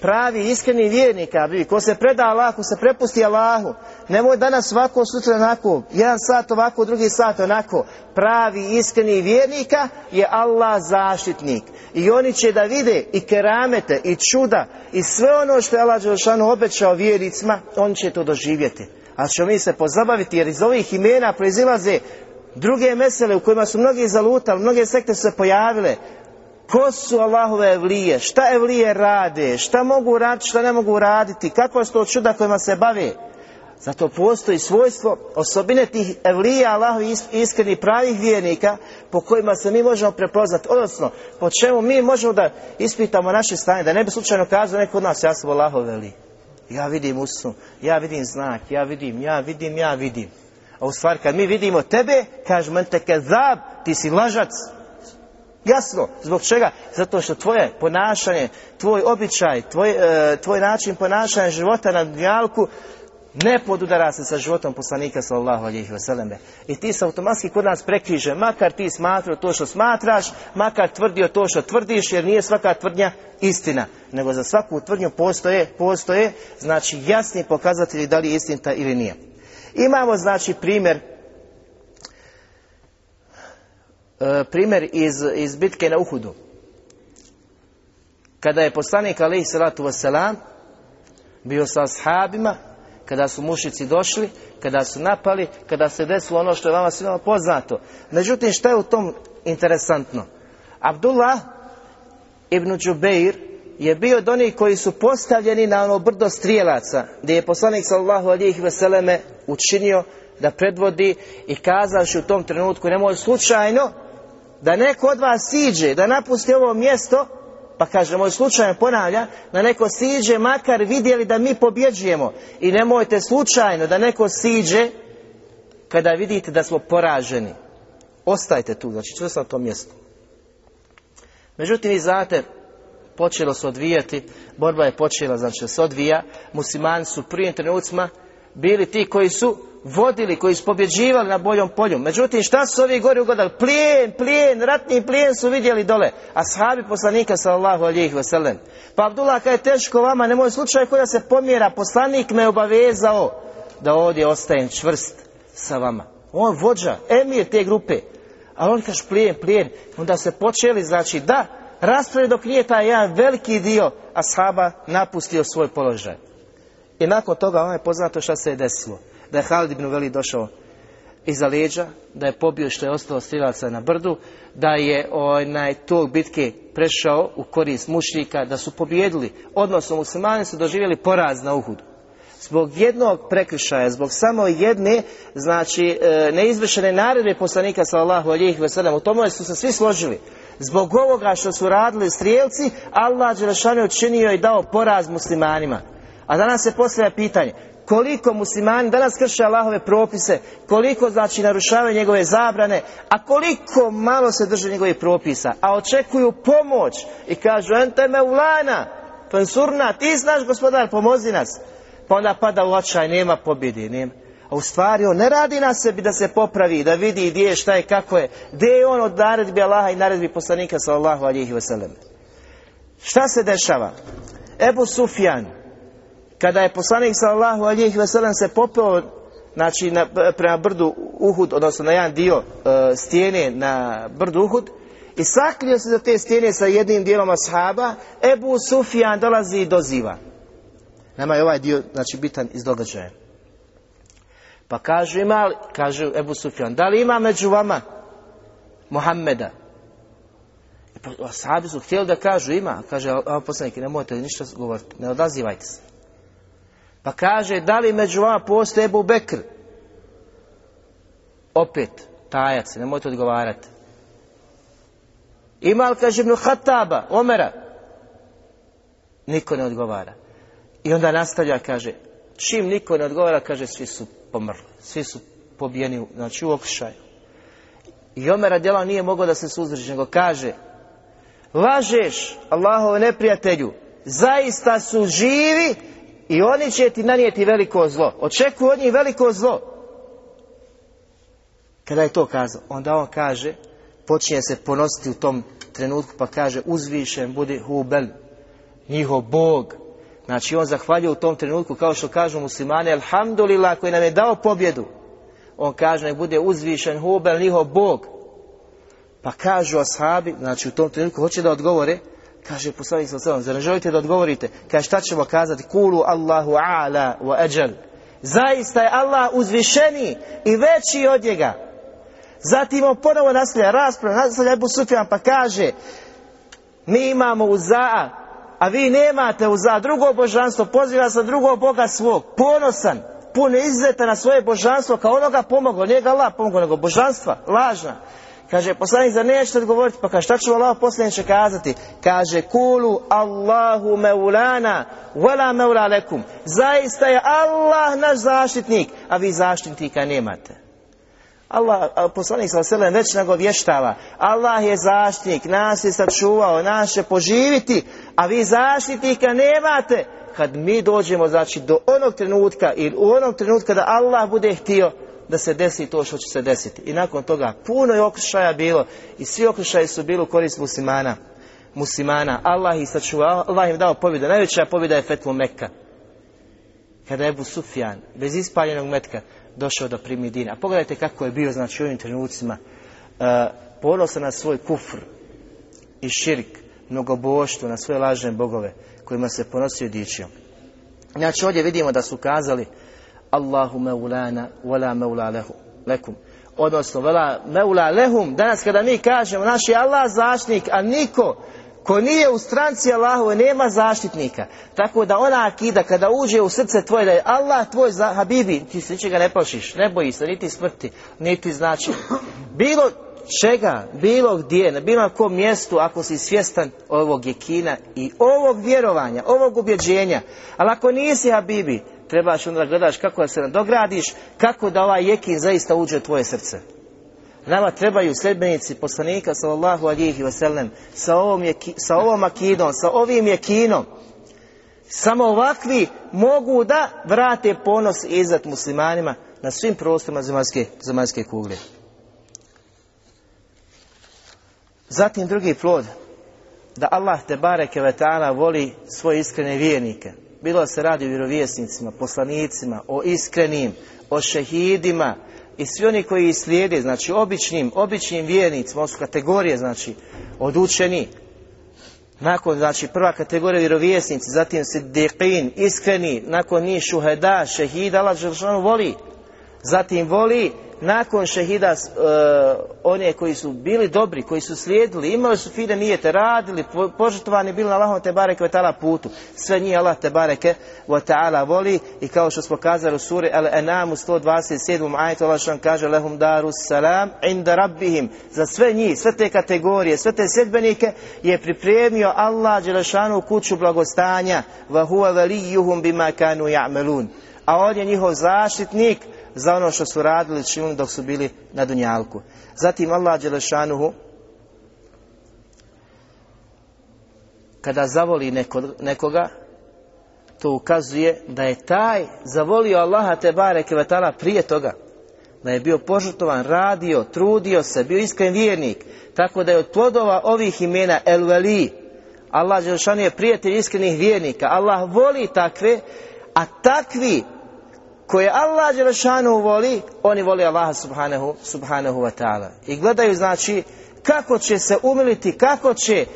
Pravi iskreni vjernika, ko se preda Allahu, se prepusti Allahu. Nemoj danas ovako, sutra onako, jedan sat ovako, drugi sat onako. Pravi iskreni vjernika je Allah zaštitnik. I oni će da vide i keramete, i čuda, i sve ono što je Allah Đelšanu obećao vjernicima, oni će to doživjeti ali ćemo mi se pozabaviti jer iz ovih imena proizilaze Druge mesele u kojima su mnogi zalutali, mnoge sekte su se pojavile. Ko su Allahove evlije? Šta evlije rade? Šta mogu raditi, šta ne mogu raditi? Kakva su to čuda kojima se bave? Zato postoji svojstvo, osobine tih evlija Allahovi iskreni pravih vjernika po kojima se mi možemo prepoznati. Odnosno, po čemu mi možemo da ispitamo naše stanje, da ne bi slučajno kazao neko od nas, ja sam Allahov veli. Ja vidim usnu, ja vidim znak, ja vidim, ja vidim, ja vidim. A u stvari kad mi vidimo tebe, kaže men te kezab, ti si lažac. Jasno, zbog čega? Zato što tvoje ponašanje, tvoj običaj, tvoj, e, tvoj način ponašanja života na dnjalku ne podudara se sa životom poslanika sallallahu alejhi ve I ti se automatski kod nas prekriže, makar ti smatrao to što smatraš, makar tvrdio to što tvrdiš, jer nije svaka tvrdnja istina, nego za svaku tvrdnju postoje, postoje, znači jasni pokazatelji da li je istinita ili nije. Imamo znači primjer e, primjer iz, iz bitke na Uhudu. Kada je poslanik alaihi salatu wasalam bio sa ashabima kada su mušici došli, kada su napali, kada se desilo ono što je vama svima poznato. Međutim, što je u tom interesantno? Abdullah ibn Đubeir je bio od onih koji su postavljeni na ono brdo strijelaca, gdje je poslanik sallallahu alihi veseleme učinio da predvodi i kazavši u tom trenutku nemoj slučajno da neko od vas siđe, da napusti ovo mjesto pa kaže, moj slučajan ponavlja, da neko siđe makar vidjeli da mi pobjeđujemo. I nemojte slučajno da neko siđe kada vidite da smo poraženi. Ostajte tu, znači čvrsto na tom mjestu. Međutim, vi znate, počelo se odvijati, borba je počela, znači se odvija, muslimani su prvim trenucima bili ti koji su vodili, koji su pobjeđivali na boljom polju. Međutim, šta su ovi gori ugodali? Plijen, plijen, ratni plijen su vidjeli dole. A sahabi poslanika sallallahu alijih wasallam. Pa Abdullah kada je teško vama, nemoj slučaj koja se pomjera, poslanik me obavezao da ovdje ostajem čvrst sa vama. On vođa, emir te grupe. A on kaže plijen, plijen. Onda se počeli, znači da, raspravi dok nije taj jedan veliki dio ashaba napustio svoj položaj. I nakon toga ono je poznato šta se je desilo da je Halid ibn Veli došao iza leđa, da je pobio što je ostalo strilaca na brdu, da je onaj tog bitke prešao u korist mušnika, da su pobjedili, odnosno muslimani su doživjeli poraz na Uhudu. Zbog jednog prekršaja, zbog samo jedne, znači, e, neizvršene naredbe poslanika sallallahu alijih veselam, u tome su se svi složili. Zbog ovoga što su radili strijelci, Allah Đelešanu učinio i dao poraz muslimanima. A danas se postavlja pitanje, koliko muslimani danas krše Allahove propise, koliko znači narušavaju njegove zabrane, a koliko malo se drže njegovih propisa, a očekuju pomoć i kažu ente me ulana, pansurna, ti znaš gospodar, pomozi nas. Pa onda pada u očaj, nema pobjede, nema. A u stvari on ne radi na sebi da se popravi, da vidi gdje je, šta je, kako je. Gdje je on od naredbi Allaha i naredbi poslanika sallallahu alihi wasallam. Šta se dešava? Ebu Sufjan, kada je poslanik sallallahu ve sellem se popeo znači na, prema brdu Uhud, odnosno na jedan dio e, stijene na brdu Uhud i sakrio se za te stijene sa jednim dijelom ashaba, Ebu Sufjan dolazi i doziva. Nama je ovaj dio, znači, bitan iz događaja. Pa kažu ima, kaže Ebu Sufjan, da li ima među vama Muhammeda? I ashabi su htjeli da kažu ima, kaže, a poslanik, nemojte ništa govoriti, ne odazivajte se. Pa kaže, da li među vama postoje Ebu Bekr? Opet, tajac, nemojte odgovarati. Ima li, kaže, Ibn Hataba, Omera? Niko ne odgovara. I onda nastavlja, kaže, čim niko ne odgovara, kaže, svi su pomrli. Svi su pobijeni, znači u okršaju. I Omera djela nije mogao da se suzdrži, nego kaže, lažeš Allahove neprijatelju, zaista su živi i oni će ti nanijeti veliko zlo. Očekuju od njih veliko zlo. Kada je to kazao, onda on kaže, počinje se ponositi u tom trenutku pa kaže uzvišen budi Hubel, njihov Bog. Znači on zahvaljuje u tom trenutku kao što kažu muslimani, alhamdulillah koji nam je dao pobjedu. On kaže nek bude uzvišen Hubel, njihov Bog. Pa kažu ashabi, znači u tom trenutku hoće da odgovore, Kaže poslanik sallallahu zar ne želite da odgovorite? Kaže šta ćemo kazati? Kulu Allahu wa ajal. Zaista je Allah uzvišeni i veći od njega. Zatim on ponovo nastavlja raspravu, nastavlja Ebu Sufjan pa kaže mi imamo uza, a vi nemate uza drugo božanstvo, poziva se drugo Boga svog, ponosan, pun izeta na svoje božanstvo, kao onoga pomoglo, njega Allah pomoglo, nego božanstva, lažna. Kaže, poslanik za nećete odgovoriti, pa kaže, šta ću Allah će kazati? Kaže, kulu Allahu meulana, wala meula lekum. Zaista je Allah naš zaštitnik, a vi zaštitnika nemate. Allah, poslanik sa selem već nagovještava, Allah je zaštitnik, nas je sačuvao, nas će poživiti, a vi zaštitnika nemate. Kad mi dođemo, znači, do onog trenutka ili u onog trenutka da Allah bude htio, da se desi to što će se desiti. I nakon toga puno je okršaja bilo i svi okršaji su bili u korist muslimana. Muslimana. Allah ih sačuva, Allah im dao pobjedu. Najveća pobjeda je Fetlu Mekka. Kada je Ebu Sufjan bez ispaljenog metka došao do primidina. Pogledajte kako je bio znači u ovim trenucima uh, ponosan na svoj kufr i širk, mnogoboštvo, na svoje lažne bogove kojima se ponosio dičio. Znači ovdje vidimo da su kazali Allahu meulana wala meula lekum. Odnosno, vela meula lehum. Danas kada mi kažemo naš je Allah zaštitnik, a niko ko nije u stranci Allahove nema zaštitnika. Tako da ona akida kada uđe u srce tvoje da je Allah tvoj za Habibi, ti se ničega ne plašiš, ne boji se, niti smrti, niti znači. Bilo čega, bilo gdje, na bilo kom mjestu, ako si svjestan ovog jekina i ovog vjerovanja, ovog ubjeđenja, ali ako nisi Habibi, trebaš onda gledaš kako da se nadogradiš, kako da ovaj jekin zaista uđe u tvoje srce. Nama trebaju sljedbenici poslanika sallallahu alihi wasallam sa ovom, sa ovom akidom, sa ovim jekinom. Samo ovakvi mogu da vrate ponos i izat muslimanima na svim prostorima zemaljske, zemaljske kugle. Zatim drugi plod, da Allah te bareke voli svoje iskrene vjernike bilo se radi o vjerovjesnicima, poslanicima, o iskrenim, o šehidima i svi oni koji slijede, znači običnim, običnim vjernicima, ovo su kategorije, znači, od učeni, nakon, znači, prva kategorija vjerovjesnici, zatim siddiqin, iskreni, nakon njih šuheda, šehida, Allah voli, zatim voli nakon šehida uh, one koji su bili dobri, koji su slijedili, imali su fide nijete, radili, požrtovani bili na Allahom te bareke ve ta'ala putu. Sve njih Allah te bareke ve ta'ala voli i kao što smo kazali u suri Al-Anam u 127. ajetu Allah što kaže lehum daru salam inda rabbihim. Za sve njih, sve te kategorije, sve te sljedbenike je pripremio Allah Đelešanu kuću blagostanja wa huwa velijuhum bima kanu ja'melun. A on je njihov zaštitnik za ono što su radili činili dok su bili na Dunjalku. Zatim Allah Đelešanuhu kada zavoli nekoga to ukazuje da je taj zavolio Allaha te bareke prije toga. Da je bio požrtovan, radio, trudio se, bio iskren vjernik, tako da je od plodova ovih imena El Veli, Allah Đelšanu je prijatelj iskrenih vjernika, Allah voli takve, a takvi koje Allah Đelešanu voli, oni voli Allaha subhanahu, subhanahu wa ta'ala. I gledaju znači kako će se umiliti, kako će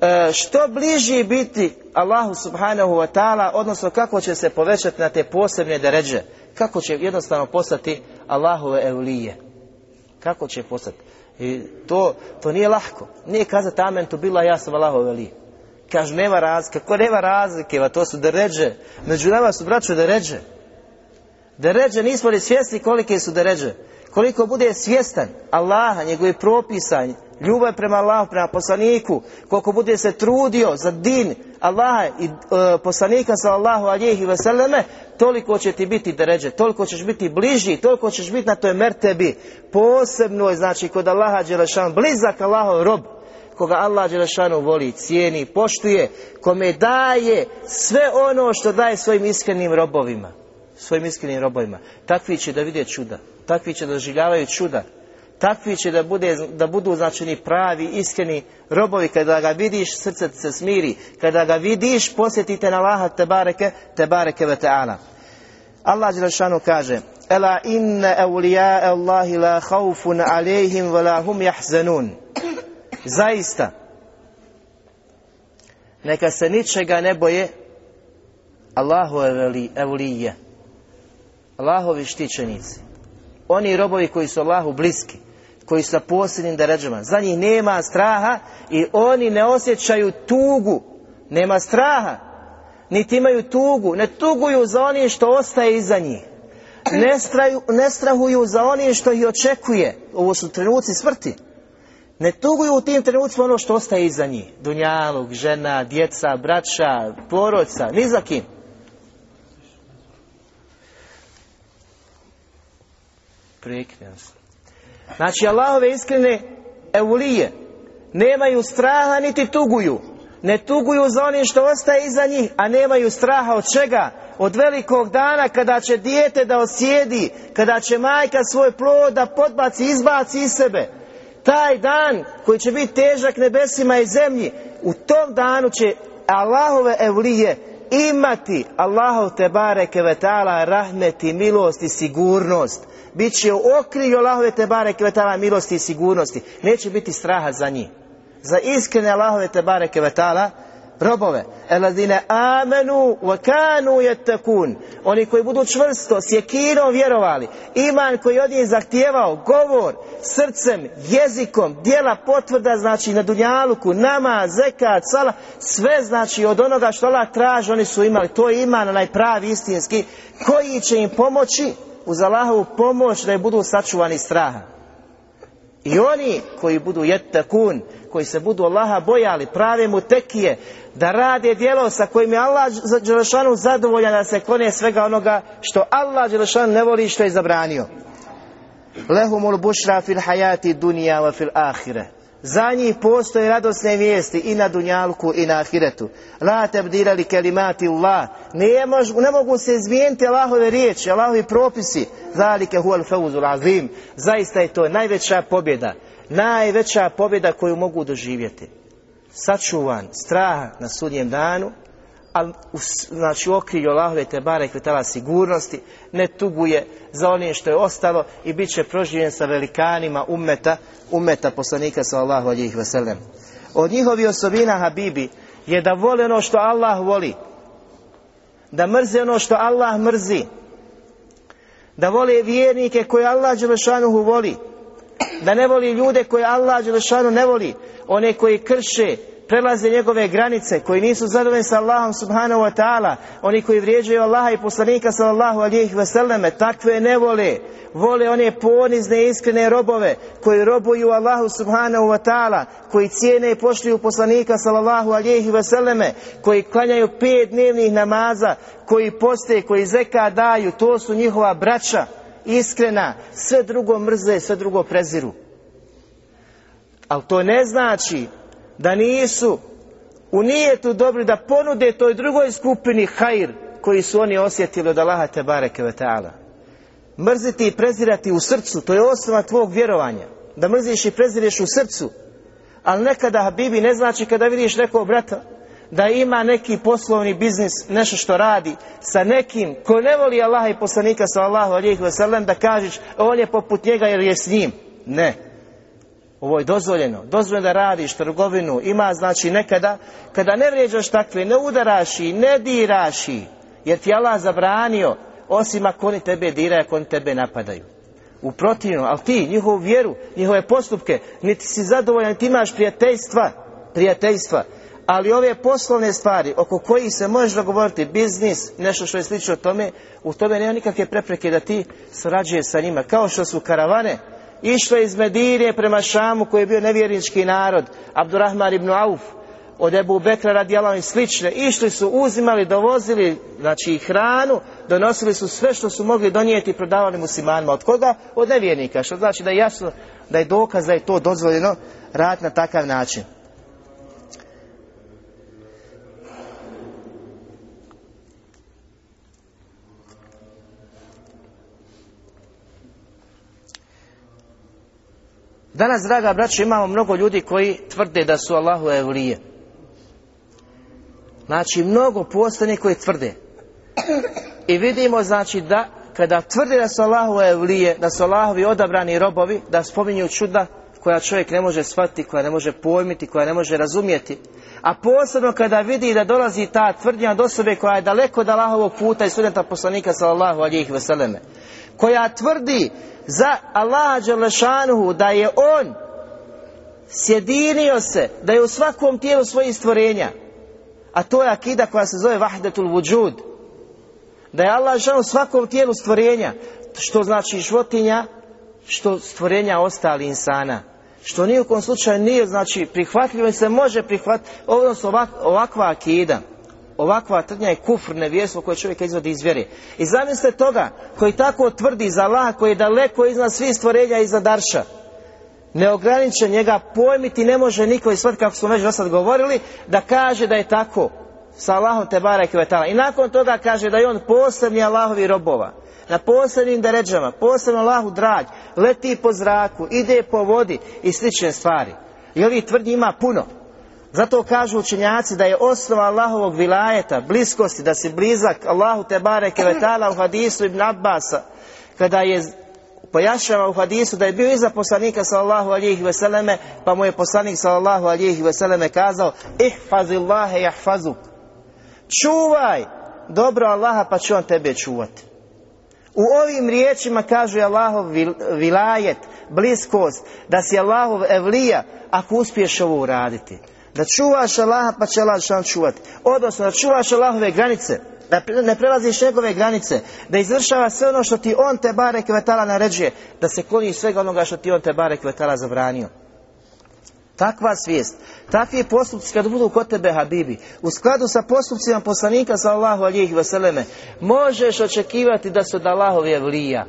e, što bliži biti Allahu subhanahu wa ta'ala, odnosno kako će se povećati na te posebne deređe. Kako će jednostavno postati Allahove eulije. Kako će postati. I to, to nije lahko. Nije kazati amen tu bila ja sam Allahove eulije. Kažu nema razlike. Kako nema razlike? To su deređe. Među nama su braću deređe. Deređe, nismo li svjesni kolike su deređe? Koliko bude svjestan Allaha, njegovi propisanje, ljubav prema Allahu, prema poslaniku, koliko bude se trudio za din Allaha i e, poslanika sallallahu alihi vseleme, toliko će ti biti deređe, toliko ćeš biti bliži, toliko ćeš biti na toj mertebi, posebno je znači kod Allaha Đelešan, blizak Allahov rob, koga Allah Đelešanu voli, cijeni, poštuje, kome daje sve ono što daje svojim iskrenim robovima svojim iskrenim robovima. Takvi će da vide čuda, takvi će da doživljavaju čuda, takvi će da, bude, da budu značeni pravi, iskreni robovi. Kada ga vidiš, srce se smiri. Kada ga vidiš, posjetite na te bareke, te bareke ve ta'ala. Allah Đelešanu kaže Ela inne evlija Allahi la haufun alejhim wa la hum jahzenun. Zaista, neka se ničega ne boje Allahu evlije. Allahovi štićenici. Oni robovi koji su Allahu bliski, koji su na posljednjim deređama. Za njih nema straha i oni ne osjećaju tugu. Nema straha. Niti imaju tugu. Ne tuguju za onim što ostaje iza njih. Ne, ne strahuju za onim što ih očekuje. Ovo su trenuci smrti. Ne tuguju u tim trenucima ono što ostaje iza njih. Dunjaluk, žena, djeca, braća, porodca, ni za kim. Znači Allahove iskrene eulije nemaju straha niti tuguju. Ne tuguju za onim što ostaje iza njih, a nemaju straha od čega? Od velikog dana kada će dijete da osjedi, kada će majka svoj plod da podbaci, izbaci iz sebe. Taj dan koji će biti težak nebesima i zemlji, u tom danu će Allahove evlije imati Allahov te bareke vetala rahmeti, milost i sigurnost bit će u Allahove te bareke vetala milosti i sigurnosti. Neće biti straha za njih. Za iskrene Allahove te bareke robove. Eladine amenu wa kanu. Oni koji budu čvrsto, s jekinom vjerovali. Iman koji od njih zahtijevao, govor, srcem, jezikom, dijela potvrda, znači na dunjaluku, nama, zekat, sala, sve znači od onoga što Allah traži, oni su imali. To je iman, onaj pravi istinski, koji će im pomoći uz Allahovu pomoć da budu sačuvani straha. I oni koji budu jettakun, koji se budu Allaha bojali, prave mu tekije, da rade djelo sa kojim je Allah Đelešanu zadovoljan da se klone svega onoga što Allah Đelešanu ne voli što je zabranio. Lehumul bušra fil hajati dunija wa fil ahire. Za njih postoje radosne vijesti i na Dunjalku i na Ahiretu. La tebdila li kelimati Allah. Ne, ne mogu se izmijeniti Allahove riječi, Allahovi propisi. Zalike hual feuzul azim. Zaista je to najveća pobjeda. Najveća pobjeda koju mogu doživjeti. Sačuvan strah na sudnjem danu, ali znači u okrilju Allahove te sigurnosti, ne tuguje za onim što je ostalo i bit će proživljen sa velikanima umeta, umeta poslanika sallahu alijih veselem. Od njihovi osobina Habibi je da vole ono što Allah voli, da mrze ono što Allah mrzi, da vole vjernike koje Allah Đelešanuhu voli, da ne voli ljude koje Allah Đelešanu ne voli, one koji krše prelaze njegove granice, koji nisu zadovoljni sa Allahom subhanahu wa ta'ala, oni koji vrijeđaju Allaha i poslanika sallallahu alijih veseleme, takve ne vole. Vole one ponizne iskrene robove koji robuju Allahu subhanahu wa ta'ala, koji cijene i poštuju poslanika sallallahu alijih veseleme, koji klanjaju pet dnevnih namaza, koji poste, koji zeka daju, to su njihova braća, iskrena, sve drugo mrze, sve drugo preziru. Ali to ne znači da nisu u nijetu dobri da ponude toj drugoj skupini hajr koji su oni osjetili od Allaha te bareke ta'ala. Mrziti i prezirati u srcu, to je osnova tvog vjerovanja. Da mrziš i prezireš u srcu. Ali nekada, Habibi, ne znači kada vidiš nekog brata da ima neki poslovni biznis, nešto što radi sa nekim ko ne voli Allaha i poslanika sallallahu alijih wasallam da kažeš on je poput njega jer je s njim. Ne. Ovo je dozvoljeno. Dozvoljeno da radiš trgovinu. Ima znači nekada kada ne vrijeđaš takve, ne udaraš i ne diraš i jer ti Allah zabranio osim ako oni tebe diraju, ako oni tebe napadaju. U protivno, ali ti, njihovu vjeru, njihove postupke, niti si zadovoljan, ti imaš prijateljstva, prijateljstva. Ali ove poslovne stvari oko kojih se možeš dogovoriti, biznis, nešto što je slično tome, u tome nema nikakve prepreke da ti surađuješ sa njima. Kao što su karavane, išlo iz Medine prema Šamu koji je bio nevjernički narod, Abdurrahman ibn Auf, od Ebu Bekra radijalama i slične, išli su, uzimali, dovozili, znači hranu, donosili su sve što su mogli donijeti i prodavali muslimanima. Od koga? Od nevjernika, što znači da je jasno, da je dokaz da je to dozvoljeno raditi na takav način. Danas, draga braća, imamo mnogo ljudi koji tvrde da su Allahu evlije. Znači, mnogo postoje koji tvrde. I vidimo, znači, da kada tvrde da su Allahu evlije, da su Allahovi odabrani robovi, da spominju čuda koja čovjek ne može shvatiti, koja ne može pojmiti, koja ne može razumjeti. A posebno kada vidi da dolazi ta tvrdnja od osobe koja je daleko od Allahovog puta i studenta poslanika sallallahu alijih veseleme koja tvrdi za Allaha Đalešanuhu da je on sjedinio se, da je u svakom tijelu svojih stvorenja, a to je akida koja se zove vahdetul vujud, da je Allah u svakom tijelu stvorenja, što znači životinja, što stvorenja ostali insana, što ni u kom slučaju nije znači prihvatljivo i se može prihvatiti, odnosno ovakva akida, ovakva tvrdnja je kufr, nevjestvo koje čovjek izvodi iz vjere. I zamislite toga koji tako tvrdi za Allah, koji je daleko iznad svih stvorenja i za darša. Neograničen njega pojmiti ne može niko i svat kako smo već do sad govorili, da kaže da je tako sa Allahom te barek I nakon toga kaže da je on posebni Allahovi robova. Na posebnim deređama, posebno Allahu drag, leti po zraku, ide po vodi i slične stvari. I ovih tvrdnji ima puno. Zato kažu učenjaci da je osnova Allahovog vilajeta, bliskosti, da si blizak Allahu te vetala u hadisu ibn Abbasa, kada je pojašnjava u hadisu da je bio iza poslanika sallallahu alihi veseleme, pa mu je poslanik sallallahu alihi veseleme kazao ihfazillahe jahfazuk. Čuvaj dobro Allaha pa će on tebe čuvati. U ovim riječima kaže Allahov vilajet, bliskost, da si Allahov evlija ako uspiješ ovo uraditi da čuvaš Allaha pa će Allah čuvati. Odnosno da čuvaš Allahove granice, da ne prelaziš njegove granice, da izvršava sve ono što ti on te bare kvetala naređuje, da se kloni svega onoga što ti on te bare kvetala zabranio. Takva svijest, takvi postupci kad budu kod tebe Habibi, u skladu sa postupcima poslanika sallahu alijih veseleme, možeš očekivati da su da Allahove vlija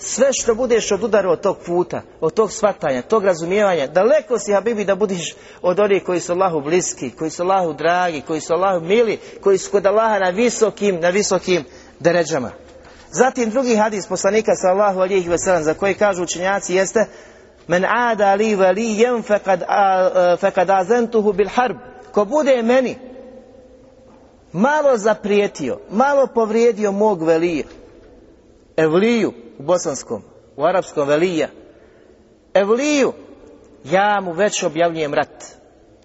sve što budeš od udara od tog puta, od tog shvatanja, tog razumijevanja, daleko si Habibi da budiš od onih koji su Allahu bliski, koji su Allahu dragi, koji su Allahu mili, koji su kod Allaha na visokim, na visokim deređama. Zatim drugi hadis poslanika sallahu alijih veselam za koji kažu učenjaci jeste Men ada li velijem fekad azentuhu bil harb. Ko bude meni malo zaprijetio, malo povrijedio mog velija, evliju, u bosanskom, u arapskom velija. Evliju, ja mu već objavljujem rat.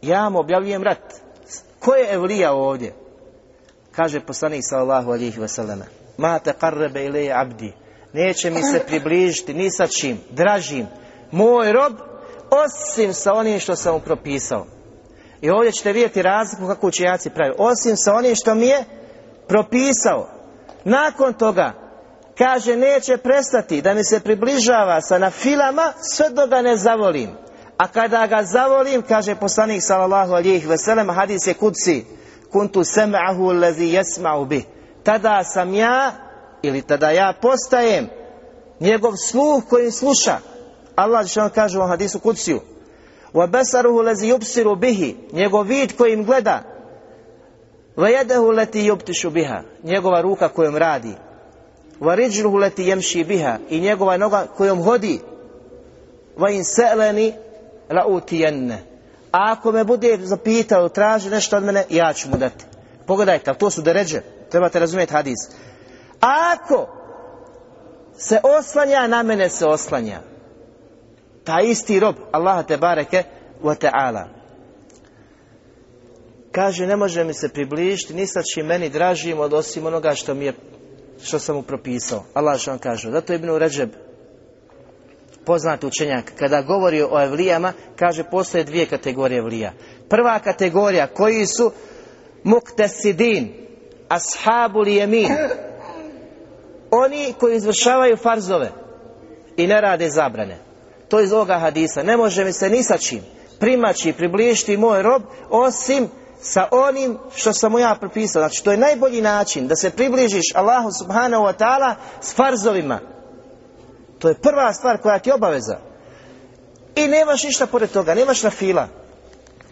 Ja mu objavljujem rat. Ko je evlija ovdje? Kaže poslanik sallallahu alihi wasallam. Ma te karrebe abdi. Neće mi se približiti ni sa čim, dražim, moj rob, osim sa onim što sam mu propisao. I ovdje ćete vidjeti razliku kako učenjaci pravi. Osim sa onim što mi je propisao. Nakon toga, kaže neće prestati da mi se približava sa nafilama sve dok ga ne zavolim. A kada ga zavolim, kaže poslanik sallallahu alijih veselem, hadis je kudsi, kuntu sem'ahu lezi jesma'u bih. Tada sam ja, ili tada ja postajem, njegov sluh kojim sluša. Allah što kaže u hadisu kudsiju. Wa basaruhu lezi yubsiru bihi, njegov vid kojim gleda. Jedehu leti yubtišu biha, njegova ruka kojom radi wa leti jemši biha i njegova noga kojom hodi. se'leni la utijenne a ako me bude zapitao traži nešto od mene ja ću mu dati. Pogledajte to su deređe. Trebate razumjeti hadis. Ako se oslanja na mene se oslanja. Taj isti rob Allaha te bareke wa ta'ala. Kaže ne može mi se približiti ni sa čim meni dražim od osim onoga što mi je što sam mu propisao. Allah što vam kaže. Zato je Ibn Ređeb, poznati učenjak, kada govori o evlijama, kaže postoje dvije kategorije evlija. Prva kategorija koji su muktesidin, ashabu jemin, oni koji izvršavaju farzove i ne rade zabrane. To iz ovoga hadisa. Ne može mi se ni sa čim približiti moj rob, osim sa onim što sam mu ja propisao. Znači, to je najbolji način da se približiš Allahu subhanahu wa ta'ala s farzovima. To je prva stvar koja ti obaveza. I nemaš ništa pored toga, nemaš na fila.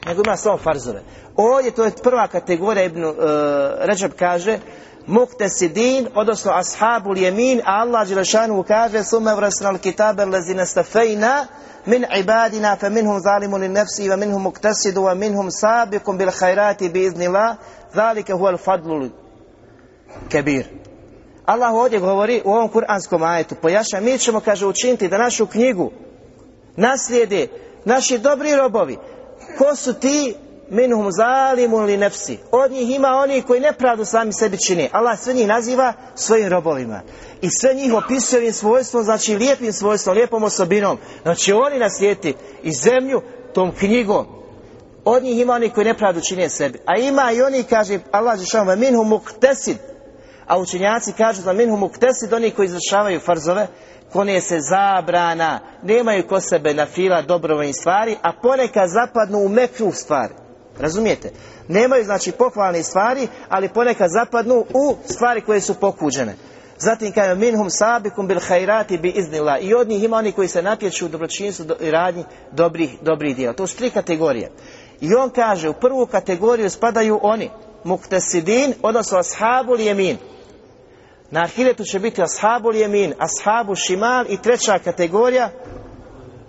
Nego ima samo farzove. Ovdje to je prva kategorija, Ibn uh, Ređab kaže, muktesidin, odnosno ashabul jemin, a Allah Đelešanu kaže, sume vrasnal kitabe lezine stafejna, nafsi wa minhum muktasidu wa minhum sabiqun bil khairati bi iznillah. Zalika huwa al fadlu kabir. Allah ovdje govori u ovom kuranskom ajetu pojaša mi ćemo kaže učiniti da našu knjigu naslijede naši dobri robovi. Ko su ti minhum zalimun li nefsi. Od njih ima oni koji nepravdu sami sebi čine. Allah sve njih naziva svojim robovima. I sve njih opisuje ovim svojstvom, znači lijepim svojstvom, lijepom osobinom. Znači oni naslijeti i zemlju tom knjigom. Od njih ima oni koji nepravdu čine sebi. A ima i oni, kaže Allah Žešan, minhum muktesid. A učenjaci kažu za minhum muktesid, oni koji izvršavaju farzove, kone se zabrana, nemaju ko sebe na fila dobrovoljnih stvari, a ponekad zapadnu u mekru stvari. Razumijete? Nemaju znači pohvalne stvari, ali ponekad zapadnu u stvari koje su pokuđene. Zatim kaže minhum sabikum bil hajrati bi iznila. I od njih ima oni koji se natječu u dobročinstvu i radnji dobrih, dobrih djela. To su tri kategorije. I on kaže u prvu kategoriju spadaju oni muktesidin, odnosno ashabul jemin. Na ahiretu će biti ashabul jemin, ashabu šimal i treća kategorija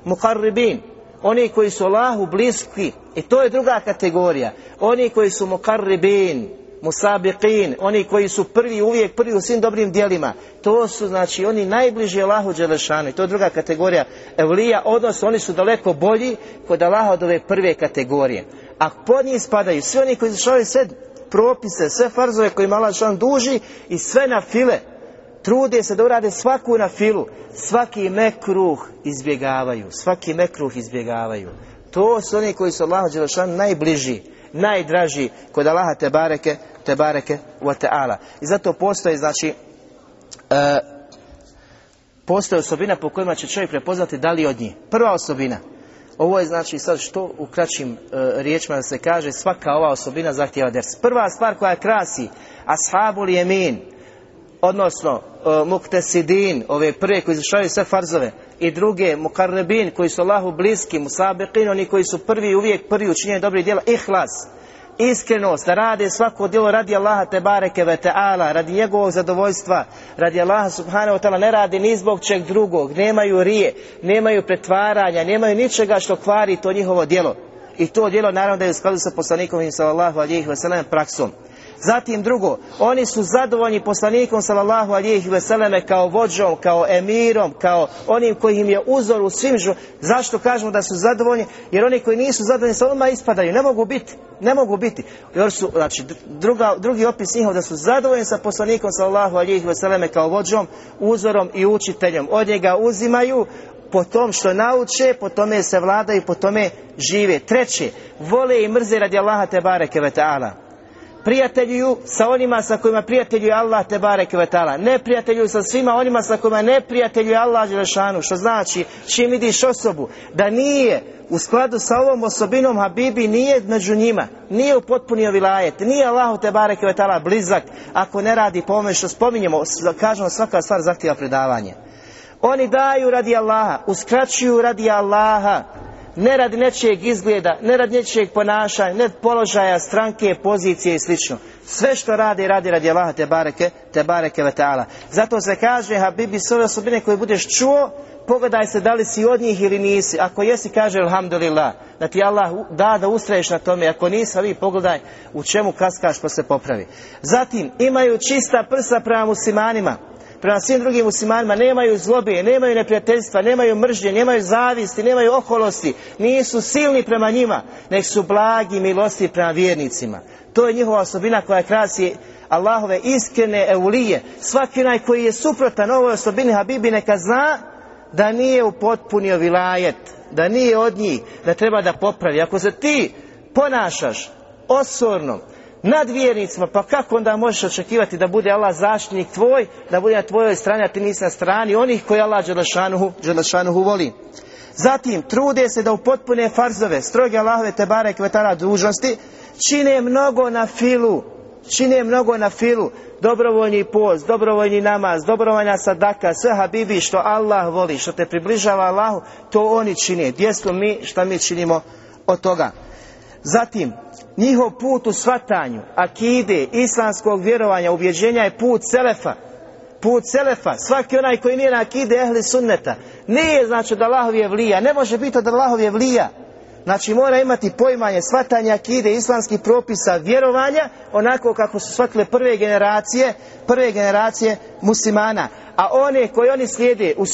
mukarribin. Oni koji su Allahu bliski. I to je druga kategorija. Oni koji su mukarribin, musabiqin, oni koji su prvi, uvijek prvi u svim dobrim dijelima. To su znači oni najbliži Allahu Đelešanu. I to je druga kategorija evlija, odnosno oni su daleko bolji kod Allaha od ove prve kategorije. A pod njih spadaju svi oni koji izvršavaju sve propise, sve farzove koje Allah Đelešanu duži i sve na file. Trude se da urade svaku na filu. Svaki mekruh izbjegavaju. Svaki mekruh izbjegavaju. To su oni koji su Allahu Đelešanu najbliži najdraži kod Allaha te bareke, te bareke wa ta'ala. I zato postoji, znači, e, postoje osobina po kojima će čovjek prepoznati da li od njih. Prva osobina, ovo je znači sad što u kraćim e, riječima se kaže, svaka ova osobina zahtjeva ders. Prva stvar koja krasi ashabul jemin, odnosno e, muktesidin, ove prve koji izvršavaju sve farzove, i druge mukarrebin koji su Allahu bliski, musabiqin, oni koji su prvi uvijek prvi učinjeni dobrih djela, ihlas, iskrenost, da rade svako djelo radi Allaha te bareke ve ta'ala, radi njegovog zadovoljstva, radi Allaha subhanahu ta'ala, ne radi ni zbog čeg drugog, nemaju rije, nemaju pretvaranja, nemaju ničega što kvari to njihovo djelo. I to djelo naravno da je u skladu sa poslanikom sallallahu alihi wa praksom. Zatim drugo, oni su zadovoljni poslanikom sallallahu alihi veseleme kao vođom, kao emirom, kao onim koji im je uzor u svim žu... Zašto kažemo da su zadovoljni? Jer oni koji nisu zadovoljni sa odmah ispadaju, ne mogu biti, ne mogu biti. Jer su, znači, druga, drugi opis njihov da su zadovoljni sa poslanikom sallallahu alihi veseleme kao vođom, uzorom i učiteljem. Od njega uzimaju, po tom što nauče, po tome se vladaju, po tome žive. Treće, vole i mrze radi Allaha te bareke ve ta'ala prijateljuju sa onima sa kojima prijateljuje Allah te barek Ne prijateljuju sa svima onima sa kojima ne prijateljuje Allah Đelešanu. Što znači, čim vidiš osobu, da nije u skladu sa ovom osobinom Habibi nije među njima, nije upotpunio vilajet, nije Allah te barek blizak, ako ne radi po ovome što spominjemo, kažemo svaka stvar zahtjeva predavanje. Oni daju radi Allaha, uskraćuju radi Allaha, ne radi nečijeg izgleda, ne radi nečijeg ponašanja, ne položaja, stranke, pozicije i slično. Sve što radi, radi radi Allaha te bareke, te bareke ve ta'ala. Zato se kaže, Habibi, sve osobine koje budeš čuo, pogledaj se da li si od njih ili nisi. Ako jesi, kaže alhamdulillah, da ti Allah da da ustraješ na tome. Ako nisi, vi pogledaj u čemu kaskaš pa se popravi. Zatim, imaju čista prsa prema muslimanima prema svim drugim muslimanima, nemaju zlobe, nemaju neprijateljstva, nemaju mržnje, nemaju zavisti, nemaju oholosti, nisu silni prema njima, nek su blagi milosti prema vjernicima. To je njihova osobina koja krasi Allahove iskrene eulije. Svaki onaj koji je suprotan ovoj osobini Habibi neka zna da nije upotpunio vilajet, da nije od njih, da treba da popravi. Ako se ti ponašaš osorno, nad vjernicima, pa kako onda možeš očekivati da bude Allah zaštitnik tvoj, da bude na tvojoj strani, a ti nisi na strani onih koji Allah Đelešanuhu, voli. Zatim, trude se da upotpune farzove, stroge Allahove tebare kvetara dužnosti, čine mnogo na filu, čine mnogo na filu, dobrovoljni post, dobrovoljni namaz, dobrovoljna sadaka, sve habibi što Allah voli, što te približava Allahu, to oni čine. Gdje smo mi, šta mi činimo od toga? Zatim, njihov put u svatanju, akide, islamskog vjerovanja, ubjeđenja je put selefa. Put selefa. Svaki onaj koji nije na akide ehli sunneta. Nije znači da Allahov je vlija. Ne može biti da Allahov je vlija. Znači mora imati poimanje, svatanje akide, islamskih propisa, vjerovanja, onako kako su shvatile prve generacije, prve generacije muslimana. A one koji oni slijede u,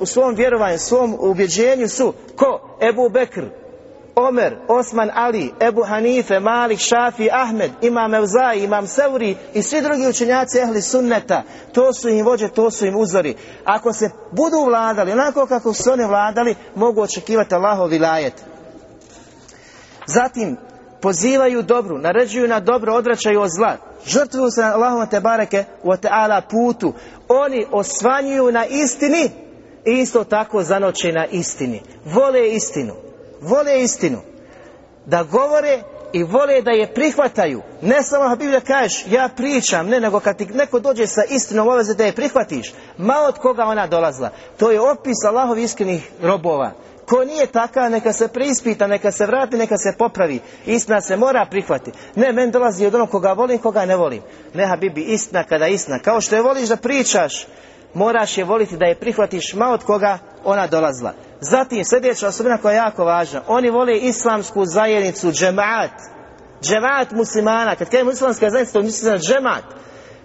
u svom vjerovanju, svom ubjeđenju su ko? Ebu Bekr, Omer, Osman Ali, Ebu Hanife, Malik, Šafi, Ahmed, Imam Evzai, Imam Seuri i svi drugi učenjaci ehli sunneta, to su im vođe, to su im uzori. Ako se budu vladali, onako kako su oni vladali, mogu očekivati Allahov vilajet. Zatim, pozivaju dobru, naređuju na dobro, odvraćaju od zla. Žrtvuju se na Allahom te bareke u ta'ala putu. Oni osvanjuju na istini i isto tako zanoće na istini. Vole istinu. Vole istinu. Da govore i vole da je prihvataju. Ne samo da Biblija kažeš ja pričam, ne, nego kad ti neko dođe sa istinom obaveze da je prihvatiš, ma od koga ona dolazila. To je opis Allahov iskrenih robova. Ko nije takav, neka se preispita, neka se vrati, neka se popravi. Istina se mora prihvatiti. Ne, men dolazi od onog koga volim, koga ne volim. Ne, Habibi, istina kada istina. Kao što je voliš da pričaš, moraš je voliti da je prihvatiš ma od koga ona dolazila. Zatim, sljedeća osobina koja je jako važna. Oni vole islamsku zajednicu, džemaat. Džemaat muslimana. Kad kažemo islamska zajednica, to misli na džemaat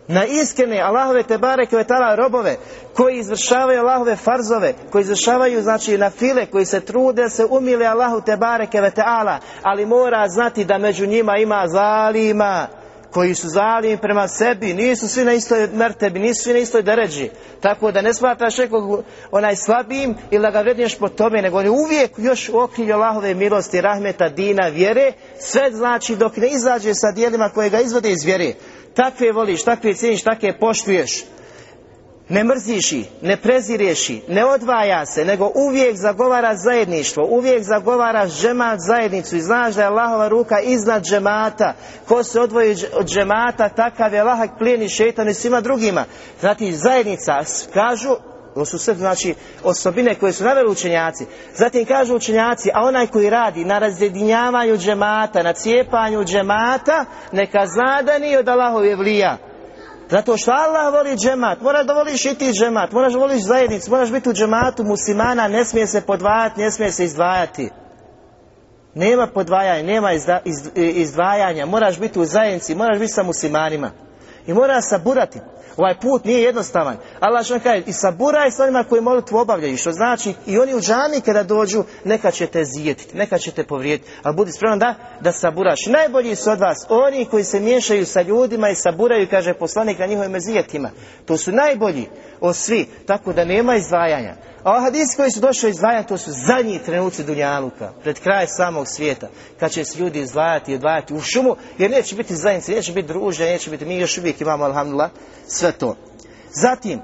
na iskrene Allahove te bareke vetala robove koji izvršavaju Allahove farzove, koji izvršavaju znači na file, koji se trude se umile Allahu te bareke vetala, ali mora znati da među njima ima zalima koji su zalimi prema sebi, nisu svi na istoj mertebi, nisu svi na istoj deređi. Tako da ne smatraš nekog onaj slabijim ili da ga vredniješ po tome, nego on je uvijek još u okrilju Allahove milosti, rahmeta, dina, vjere, sve znači dok ne izađe sa dijelima koje ga izvode iz vjere takve voliš, takve cijeniš, takve poštuješ. Ne mrziš ih, ne prezireš ih, ne odvaja se, nego uvijek zagovara zajedništvo, uvijek zagovara džemat zajednicu i znaš da je Allahova ruka iznad džemata. Ko se odvoji od džemata, takav je lahak plijeni šetan i svima drugima. Znači zajednica, kažu, to su sve znači osobine koje su naveli učenjaci. Zatim kažu učenjaci, a onaj koji radi na razjedinjavanju džemata, na cijepanju džemata, neka zna da nije od Allahove vlija. Zato što Allah voli džemat, moraš da voliš i ti džemat, moraš da voliš zajednicu, moraš biti u džematu muslimana, ne smije se podvajati, ne smije se izdvajati. Nema podvajanja, nema izdvajanja, moraš biti u zajednici, moraš biti sa muslimanima. I moraš saburati. Ovaj put nije jednostavan. Allah što kaže, i saburaj s onima koji molitvu obavljaju, što znači i oni u džami kada dođu, neka će te zijetiti, neka će te povrijediti, ali budi spreman da, da saburaš. Najbolji su od vas oni koji se miješaju sa ljudima i saburaju, kaže poslanik na njihovim zijetima. To su najbolji od svi, tako da nema izdvajanja. A hadisi koji su došli izdvajati, to su zadnji trenuci Dunjaluka, pred kraj samog svijeta, kad će se ljudi izdvajati i odvajati u šumu, jer neće biti zajednice, neće biti druže, neće biti, mi još uvijek imamo, alhamdulillah, sve to. Zatim,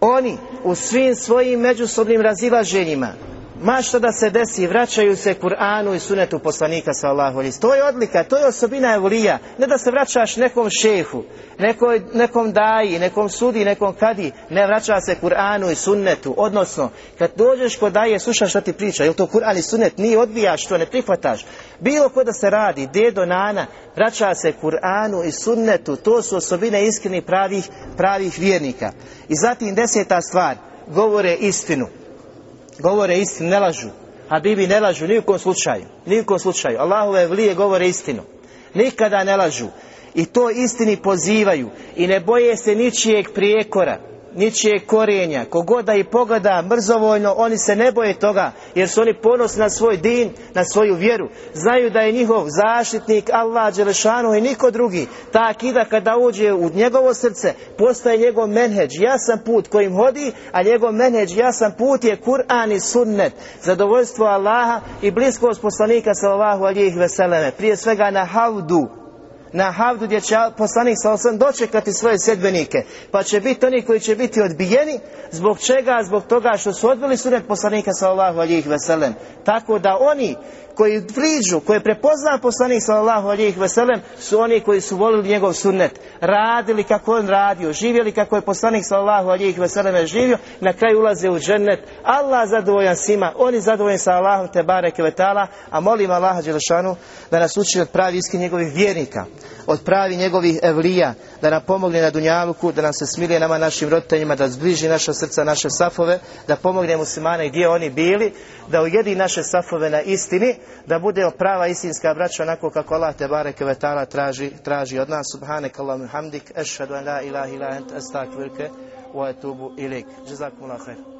oni u svim svojim međusobnim razilaženjima, ma što da se desi, vraćaju se Kur'anu i sunetu poslanika sallahu alaihi. To je odlika, to je osobina evolija. Ne da se vraćaš nekom šehu, nekoj, nekom daji, nekom sudi, nekom kadi, ne vraća se Kur'anu i sunnetu. Odnosno, kad dođeš kod daje, slušaš što ti priča, je to Kur'an i sunnet, nije odbijaš to, ne prihvataš. Bilo ko da se radi, dedo, nana, vraća se Kur'anu i sunnetu, to su osobine iskrenih pravih, pravih vjernika. I zatim deseta stvar, govore istinu govore istinu, ne lažu. Habibi ne lažu ni u slučaju. Ni slučaju. Allahove vlije govore istinu. Nikada ne lažu. I to istini pozivaju. I ne boje se ničijeg prijekora ničije korijenja. Kogoda i pogleda mrzovoljno, oni se ne boje toga, jer su oni ponosni na svoj din, na svoju vjeru. Znaju da je njihov zaštitnik Allah Đelešanu i niko drugi. Ta akida kada uđe u njegovo srce, postaje njegov menheđ, jasan put kojim hodi, a njegov menheđ, jasan put je Kur'an i sunnet. Zadovoljstvo Allaha i bliskost poslanika sallallahu alijih veseleme. Prije svega na havdu, na havdu gdje će poslanik sa osam dočekati svoje sedbenike. Pa će biti oni koji će biti odbijeni. Zbog čega? Zbog toga što su odbili sunet poslanika sallallahu alijih veselem. Tako da oni koji priđu, koji prepozna poslanik sallallahu alijih veselem, su oni koji su volili njegov sunnet. Radili kako on radio, živjeli kako je poslanik sallallahu alijih veselem živio, na kraju ulaze u džennet. Allah zadovoljan svima, oni zadovoljni sa Allahom te bareke vetala, a molim Allaha Đelešanu da nas uči od pravi iskri njegovih vjernika od pravi njegovih evlija, da nam pomogne na Dunjaluku, da nam se smilije nama našim roditeljima, da zbliži naša srca, naše safove, da pomogne muslimane gdje oni bili, da ujedi naše safove na istini, da bude prava istinska braća onako kako Allah te bareke ve traži, traži od nas. Subhanak Allahumma hamdik, ešhadu an la ilaha illa ent, astakvirke, wa etubu ilik. Jazakumullah khair.